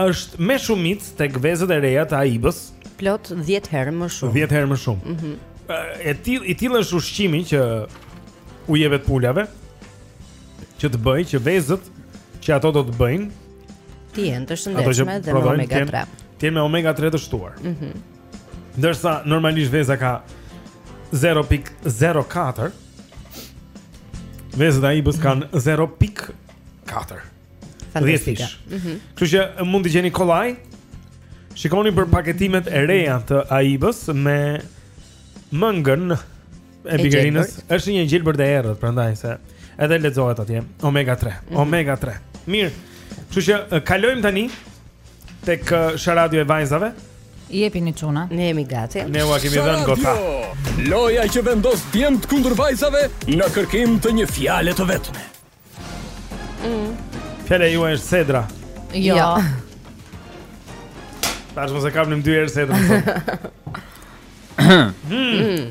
është me shumicë tek vezët e reja të Aibës. Plot 10 herë më shumë. 10 herë më shumë. Mm -hmm. E till, i tillë është ushqimi që u jepet pulave që të bëjë, që vezët që ato do të bëjnë të jenë të shëndetshme dhe me omega 3. Të jenë me omega 3 të shtuar. Mhm. Mm Ndërsa normalisht veza ka 0.04 Vezët e Aibës kanë 0.4 Fantastike mhm. Kështu që mund t'i gjeni kollaj Shikoni për paketimet e reja të Aibës me mëngën e bigerinës. Është një gjelbër e errët, prandaj se edhe lexohet atje omega 3, mhm. omega 3. Mirë. Kështu që kalojmë tani tek Sharadio e Vajzave. Jepini, çuna. Ne jemi gati. Ne ua kemi dhënë gota. Loja që vendos djemt kundër vajzave në kërkim të një fjale të vetme. Mm. Fjala juaj është Sedra. Jo. Ja. Tash mos e kapnim dy herë Sedra. Hmm.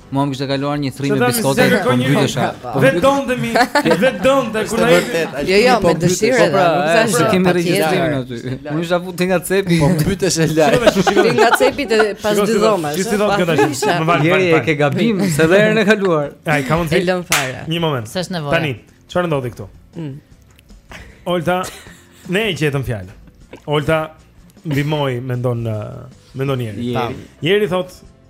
Mua më kishte kaluar një thërrime me biskote, po mbytesha. Vetë donte mi, vetë donte kur ai. Jo, jo, me dëshirë, pra, nuk se kemi regjistrimin aty. Unë isha futur nga cepi, po mbytesha, Laj. Ti nga cepi të pas dy dhomës. Ti thot këta që më vjen. Jeri e ke gabim, se dhe herën e kaluar. Ai ka mundësi. E lëm fare. Një moment. S'është nevojë. Tani, çfarë ndodhi këtu? Mm. Olta, ne e gjetëm fjalën. Olta ndihmoi mendon mendon Jeri. Jeri thot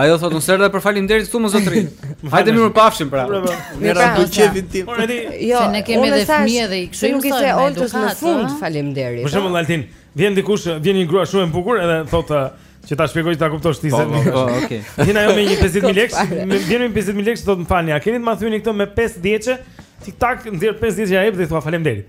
Ajo thotë unë s'erdha për faleminderit këtu more zotri. Hajde mirupafshim pra. Mirë pra, pra po qejfin tim. Por edhe jo, ne kemi edhe fëmijë dhe i kështu. Nuk i the Oltës në fund faleminderit. Për shembull Altin, vjen dikush, vjen një grua shumë e bukur edhe thotë Që ta shpjegoj ta kuptosh ti se. Po, po, po okay. Vjen ajo me një 50000 lekësh, vjen me 50000 lekë, thotë më falni, a keni të ma thyeni këtë me 5 dhjetëshe? Tik tak nxjerr 5 dhjetëshe ia jep dhe thua faleminderit.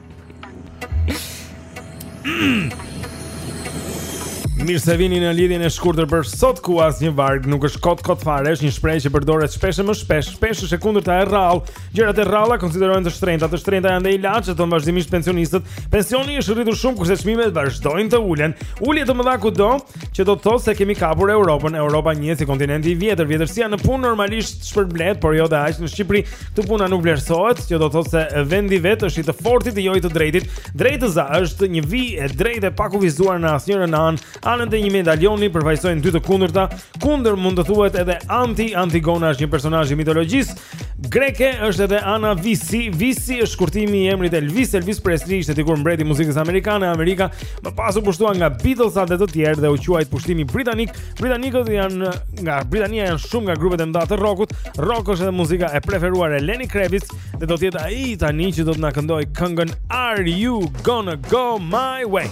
Mirë se vini në lidhjen e shkurtër për sot ku asnjë varg nuk është kot kot fare, është një shprehje që përdoret shpesh e më shpesh, shpesh është e kundërta e rrallë. Gjërat e rralla konsiderohen të shtrenjta, të shtrenjta janë dhe ilaçet thonë vazhdimisht pensionistët. Pensioni është rritur shumë kurse çmimet vazhdojnë të ulen. Ulje të mëdha kudo, Që do të thotë se kemi kapur Europën, Europa njihet si kontinenti i vjetër, vjetërsia në punë normalisht shpërblehet, por jo dhe aq në Shqipëri. Këtu puna nuk vlerësohet, që do të thotë se vendi vetë është i të fortit e jo i të drejtit. Drejtëza është një vijë e drejtë e pakufizuar në asnjërën anë. Anët e një medaljoni përfaqësojnë dy të kundërta. Kundër mund të thuhet edhe anti Antigona është një personazh i mitologjisë, Greke është edhe Ana Visi. Visi është shkurtimi i emrit Elvis. Elvis Presley ishte dikur mbreti i muzikës amerikane. Amerika më pas u pushtua nga Beatles dhe të tjerë dhe u quajt pushtimi britanik. Britania janë shumë nga grupet e mëdha të rockut. Rock është edhe muzika e preferuar e Lenny Kravitz dhe do të jetë ai tani që do të na këndojë këngën Are You Gonna Go My Way?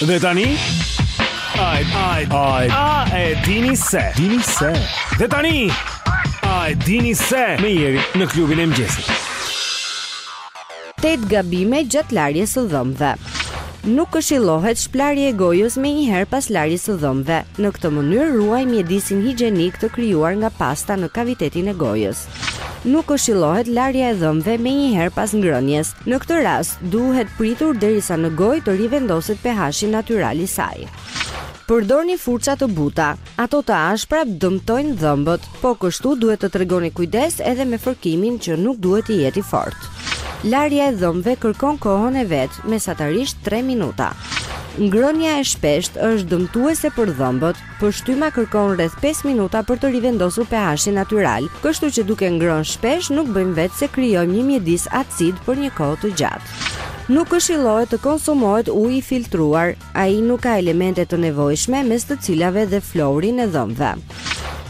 Dhe tani Ai ai ai A e dini se dini se Dhe tani A e dini se me Jeri në klubin e mëngjesit Tetë gabime gjatë larjes së dhëmbëve Nuk këshillohet shpëlarja e gojës menjëherë pas larjes së dhëmbëve. Në këtë mënyrë ruajmë mjedisin higienik të krijuar nga pasta në kavitetin e gojës. Nuk këshillohet larja e dhëmbëve menjëherë pas ngrënies. Në këtë rast, duhet pritur derisa në gojë të rivendoset pH-i natyral i saj. Përdorni furça të buta. Ato të ashpra dëmtojnë dhëmbët. Po kështu duhet të tregoni kujdes edhe me fërkimin që nuk duhet të jetë i fortë. Larja e dhëmbëve kërkon kohën e vet, mesatarisht tre minuta. Ngrënia e shpeshtë është dëmtuese për dhëmbët. Pështyma kërkon rreth pesë minuta për të rivendosur pH-in natyral, kështu që duke ngrënë shpesh nuk bëjmë veçse krijojmë një mjedis acid për një kohë të gjatë. Nuk këshillohet të konsumohet uji i filtruar, ai nuk ka elemente të nevojshme mes të cilave dhe florin e dhëmbëve.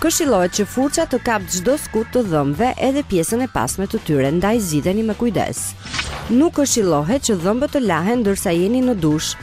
Këshillohet që furça të kapë çdo skutë të dhëmbëve edhe pjesën e pasme të tyre, ndaj zgjidheni me kujdes. Nuk këshillohet që dhëmbët të lahen ndërsa jeni në dush,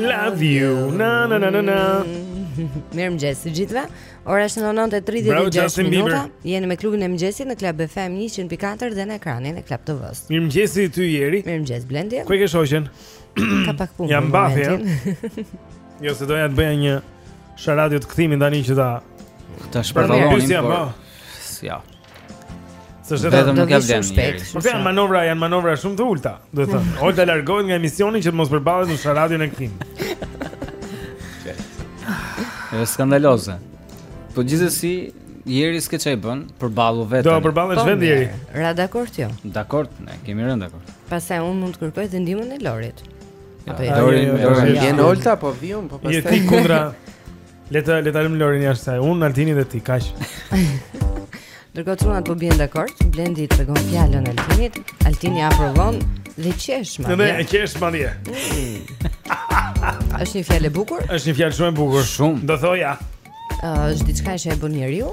Love you na na na na na Mirëmëngjes të gjithëve Ora është 9.36 minuta Jeni me klubin e mëngjesit në Club FM 100.4 Dhe në ekranin e Club TV-së Mirëmëngjesi ty Jeri Mirëmëngjes Blendi Ku e ke shoqen Ka pak punë Jam bafi Jo se doja të bënim një sharadë të kthimit tani që ta ta shpërdorim. Po. po. Ja. S'është vetëm nuk ka vlerë. Po janë manovra, janë manovra shumë të ulta, do të thosha. Olta largohet nga emisioni që të mos përballet në sharadën e kthimit. Është skandaloze. Po gjithsesi Jeri s'ke ça i bën, përballu vetë. Do përballesh po, vetë Jeri. Ra dakord jo. Dakord, ne kemi rënë dakord. Pastaj unë mund të kërkoj dhe ndihmën e Lorit. Lorin, Lorin, vjen Olta, po vi un, po pastaj. Je ti kundra. Le të le ta lëm Lorin jashtë saj. Unë Altini dhe ti, kaq. Ndërkohë çunat po bien dakord. Blendi i tregon fjalën Altinit. Altini aprovon dhe qesh madje. Ne e qesh madje. Është një fjalë e bukur? Është një fjalë shumë e bukur. Shumë. Do thoja. Është diçka që e bën njeriu?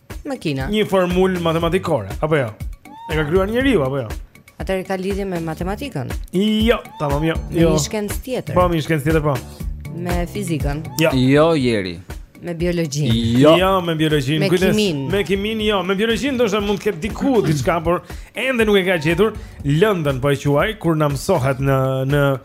Makina. Një formulë matematikore, apo jo? E ka krijuar njeriu apo jo? Atëherë ka lidhje me matematikën. Jo, tamam, jo. Me jo. një shkencë tjetër. Po, me një shkencë tjetër po. Me fizikën. Jo. Jo, Jeri. Me biologjinë. Jo, me biologjinë. Me kiminë. Me kiminë, jo. Me biologjinë ndoshta mund të ketë diku diçka, por ende nuk e ka gjetur. Lëndën po e quaj kur na mësohet në në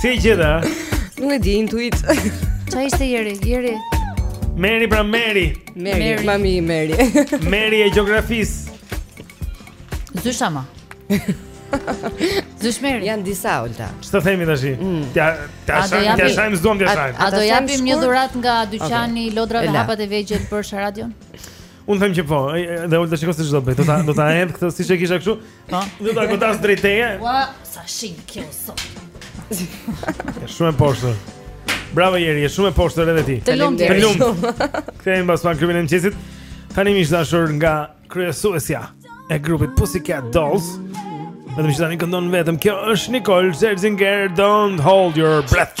Si e gjeta? Nuk e di intuit. Ça ishte Jeri? Jeri. Meri pra Meri. Meri, Meri. mami Meri. Meri e gjeografisë. Zysha ma. Zysh Meri. Jan disa ulta. Ç'të themi tash? Mm. T'ia t'ia shajmë, t'ia shajmë s'duam t'ia shajmë. A do japim një dhuratë nga dyqani okay. Lodrave Hapat e vegjël për Sharadion? Unë them që po, dhe Olta shiko se ç'do bëj. Do ta do ta hedh këtë siç e kisha kështu, Ha? Do ta godas drejt teje? Ua, sa shik kjo sot. Është shumë e poshtër. Bravo Jeri, je shumë e poshtër edhe ti. Të lumtë. Të lumtë. Kthehemi pas pak në klubin e mëngjesit. Tani miq dashur nga kryesuesja e grupit Pussycat Dolls. Vetëm që tani këndon vetëm. Kjo është Nicole Scherzinger, Don't Hold Your Breath.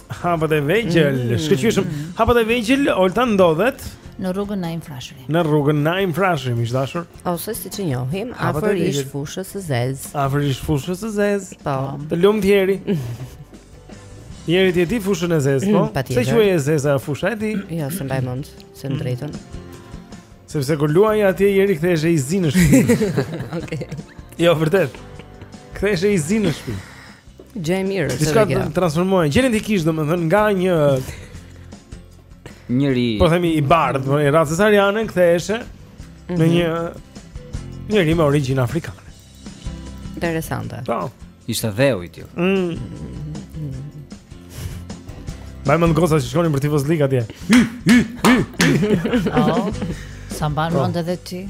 Hapat e vegjël, mm. shkëlqyeshëm. Hapat e vegjël, Olta ndodhet në rrugën Naim Frashëri. Në rrugën Naim Frashëri, miq dashur. Ose siç e njohim, afër ish fushës së Zez. Afër ish fushës së Zez. Po. Të lumt Jeri. Jeri ti e di fushën e Zez, po? Pse quhej e Zeza fusha e di? Jo, s'e mbaj mend, them të drejtën. Sepse kur luaje atje Jeri ktheheshe i zi në shtëpi. Okej. Jo, vërtet. Ktheheshe i zi në shtëpi. Gjë e mirë është kjo. Diçka transformoheshe gjenetikisht domethënë nga një njeri po themi i bardh, po i racës ariane ktheheshe mm -hmm. në mhm. një njeri me origjinë afrikane. Interesante. Po. Ishte dheu i tillë. Mm. Më me goca që shkonin për tifozlik atje. Hy, hy, hy. Oh. Sa mban mend edhe ti?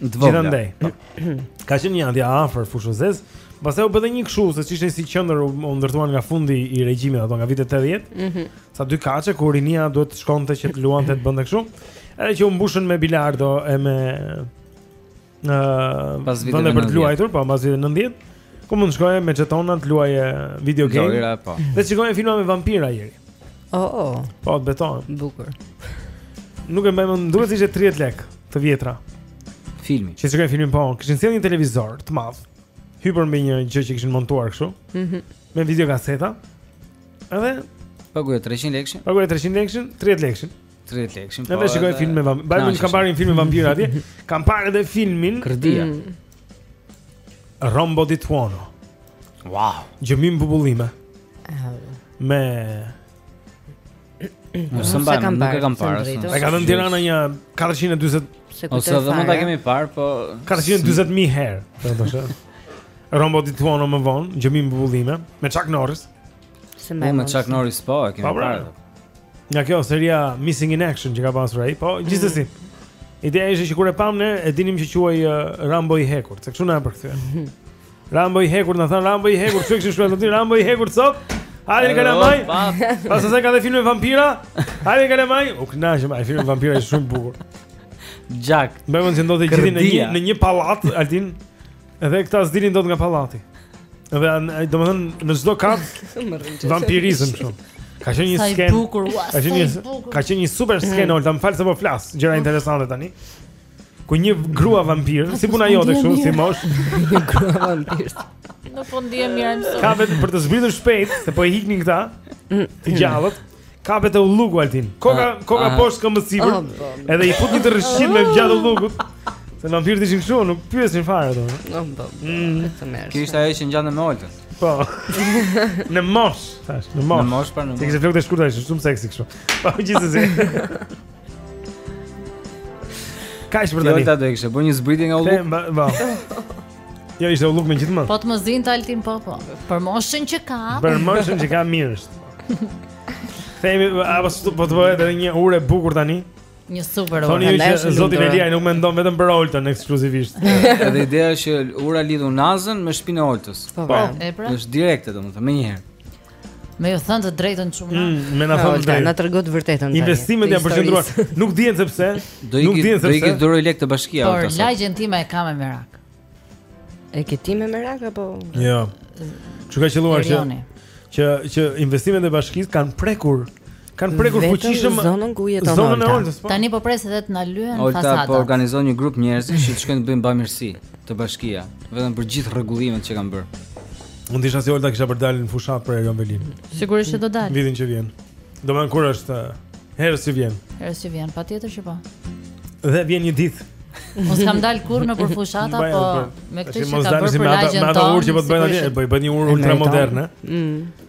Të vogla. Gjithandej. Ka qenë një andej afër Fushës Zez. Pastaj u bë një kështu se ishte si qendër u, u ndërtuan nga fundi i regjimit ato nga vitet 80. Mhm. Mm Ca dykatëshe ku rinia duhet të shkonte që të luante të bënte kështu. Edhe që u mbushën me bilardo e me ë vende Pas viteve për të 90. luajtur, po mbas viteve 90. Ku mund të shkoje me xhetona, të luaje video game. Lojra po. Dhe shikoje filma me vampira ieri. Oh, oh. Po, beton. Bukur. Nuk e mbaj mend, duhet të ishte 30 lek të vjetra. Filmi. Që shikoje filmin po, kishin vënë një televizor të madh. Hipur mbi një gjë që kishin montuar kështu. Mhm. Mm me video kaseta. Edhe paguaje 300 lekë. Paguaje 300 lekë, 30 lekë. 30 lekë. Po. Edhe shikoje filmin me vampira. Mbaj mend kam parë një film me vampira atje. Kam parë edhe filmin. Kërdia. Mm. Rombo di tuono. Wow. Gjëmim bubullime. Me Nuk, s'e mbaj mend, nuk e kam parë E ka dhënë Tirana nja 420 Ose dhe mund ta kemi parë, po 420.000 herë Rombo di tuono më vonë Gjëmim bubullime Me Chuck Norris Se me me Chuck Norris po, e kemi po, pra. parë. Nga kjo seria Missing in Action që ka pasur ai, po mm. gjithsesi. Ideja ishte që kur e pamë ne, e dinim që quhej uh, Rambo i hekurt, se kështu na e përkthyen. Rambo i hekurt, na thanë Rambo i hekurt, kshu kishin shkruar aty Rambo i hekurt sot. Hajdeni kalamaj Pas asaj ka dhe film me vampira Hajdeni kalamaj U knaqëm, ai film me vampira ishte shumë bukur Gjak Domethënë që ndodhte gjithë në një, në një pallat Altin Edhe këta s'dilin dot nga pallati. Edhe domethënë në çdo kat vampirizëm kështu. Ka qenë një skenë. Ka qenë një ka qenë një super skenë, Olta, më fal se po flas, gjëra interesante tani. Ku një grua vampir, si puna jote kështu, si moshë, një grua vampir. Nuk po ndihem mirë. Kapet për të zbritur shpejt, se po i iknin këta. Mm. Të gjallët. Kapet te ulluku Altin. Koka ah, koka ah. poshtë këmbët sipër. Ah, po. Edhe i fut një të rrëshqitme gjatë ullukut. Se vampirët ishin kështu, nuk pyesin fare ato. Po, po. Mm. Kjo ishte ajo që ngjan me Oltën. Po. Në moshë, thashë, në moshë. Në moshë pra në moshë. Ti ke flokë të shkurtë, është shumë seksi kështu. Po gjithsesi. Kaq për tani? Ti do të bëje një zbritje nga ulluku. Po. Jo ishte ulluk me gjithmonë. Po të mos din Altin po po. Për moshën që ka. Për moshën që ka mirë është. Themi apo po të bëhet edhe një urë e bukur tani. Një super urë. Tani që zoti Velia nuk mendon vetëm për Oltën ekskluzivisht. Edhe ideja është që ura lidh Unazën me shpinë e Oltës. Po, po. pra. Është direkte domethënë, menjëherë. Me ju thënë të drejtën çuna. Mm, me na thënë të drejtën. Na trego të vërtetën. Investimet janë përqendruar. Nuk dihen se pse. Nuk dihen se pse. Do ikë duroj lek të bashkia ata. Por lagjen time e kam me merak. E ke ti me merak apo? Jo. Kshu ka qelluar që që që investimet e bashkisë kanë prekur Kan prekur fuqishëm zonën ku jeton. Zonën e Oltës. Po. Tani po pres edhe të na lyen fasadat. Olta po organizon një grup njerëzish që të shkojnë të bëjnë bamirësi të bashkia, vetëm për gjithë rregullimet që kanë bërë. Mund të isha si Olta kisha për të dalë në fushatë për Erion Velinë. Sigurisht që do dal. Vitin që vjen. Do më kur është herës që vjen. Herës që vjen, patjetër që po. Dhe vjen një ditë S'kam dal kurrë nëpër fushata, po me këtë që ka bërë për lagjën tonë. Mos dal si me ata urë që po të bëjnë atje, po i bën një urë ultramoderne. Mm.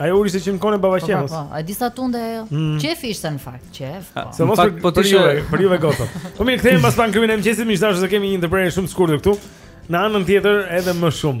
Ajo urë ishte që në kohën e Baba Qemos. Po, po, e di sa tundej ajo. Mm. Qef ishte në fakt, qef. Po. Se mos për, po për juve, për juve gjoto. Po mirë, kthehemi pas pak në Rrënim mëngjesit, miq të dashur se kemi një ndërprerje shumë të shkurtër këtu. Në anën tjetër edhe më shumë.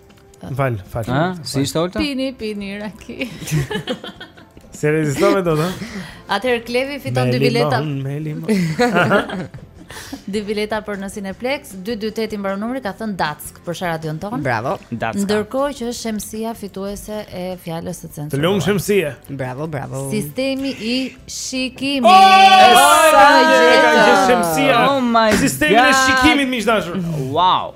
Fal, fal. Ha, si ishte Olta? Pini, pini raki. S'e rezistove dot? Atëherë Klevi fiton dy bileta. Me limon, me limon. Dy bileta për në Cineplex, 228 i mbaron numri ka thënë Dack për Sharadion ton. Bravo. Dack. Ndërkohë që është Shemsia fituese e fjalës së censuruar. Të lum Shemsia. Bravo, bravo. Sistemi i shikimit. Oh, Shemsia. Oh my god. Sistemi i shikimit miq të dashur. Wow.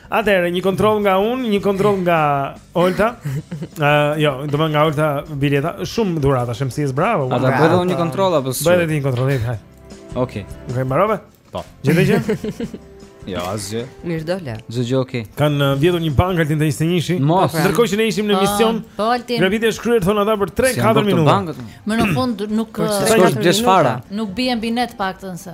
Atëherë, një kontroll nga unë, një kontroll nga Olta. Ë, uh, jo, do më nga Olta bileta, shumë dhurata, shemsies, bravo. A do bëhet një kontroll apo s'është? Bëhet një kontroll, hajde. Okej. Okay. Okej, mbarove? Po. Gjithë gjë? Jo, asgjë. Mirë dole. Çdo gjë okay. Kan uh, vjedhur një bankë Altin te 21-shi. Mos. Ndërkohë që ne ishim në ah, mision. Po, Altin. Grabitja është kryer thon ata për 3-4 minuta. Më në fund nuk uh, ka të fara. Nuk bie mbi ne të paktën se.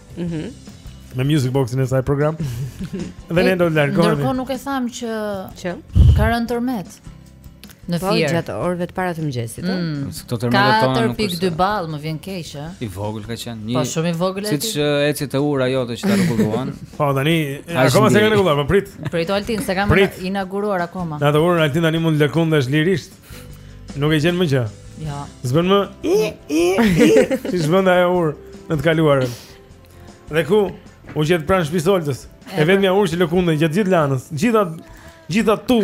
Mhm. Mm në music boxin e këtij programi. dhe ne do të largohemi. Ndërkohë nuk e thamë që që ka rënë tërmet. Në po, Fier. Po gjatë orëve të para të mëngjesit, ëh. Mm. Mm. Këto tërmetet tona nuk është. 4.2 ballë më vjen keq, ëh. I vogël ka qenë. Një... Po shumë i vogël aty. Siç eci te ura jote që ta rregulluan. po tani akoma s'e kanë rregulluar, po prit. Prit Altin, s'e kanë inauguruar akoma. Nga te ura Altin tani mund të lëkundesh lirisht. Nuk e gjen më gjë. Jo. S'bën më. Si ç'bënte ajo urë në të kaluarën. Dhe ku u gjet pranë shpisë së Oltës. E vetmja urë që lëkundej gjatë gjithë Lanës. Gjitha gjitha ato.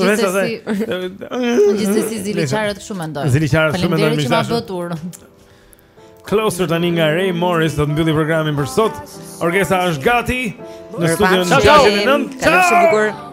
Gjithsesi. Gjithsesi ziliqarët kështu mendojnë. Ziliqarët kështu mendojnë. Faleminderit që ma bëtë urën. Closer tani nga Rae Morris do të mbylli programin për sot. Orkestra është gati në studion e Gjashtë në Nëntë. Ciao. Ciao. bukur.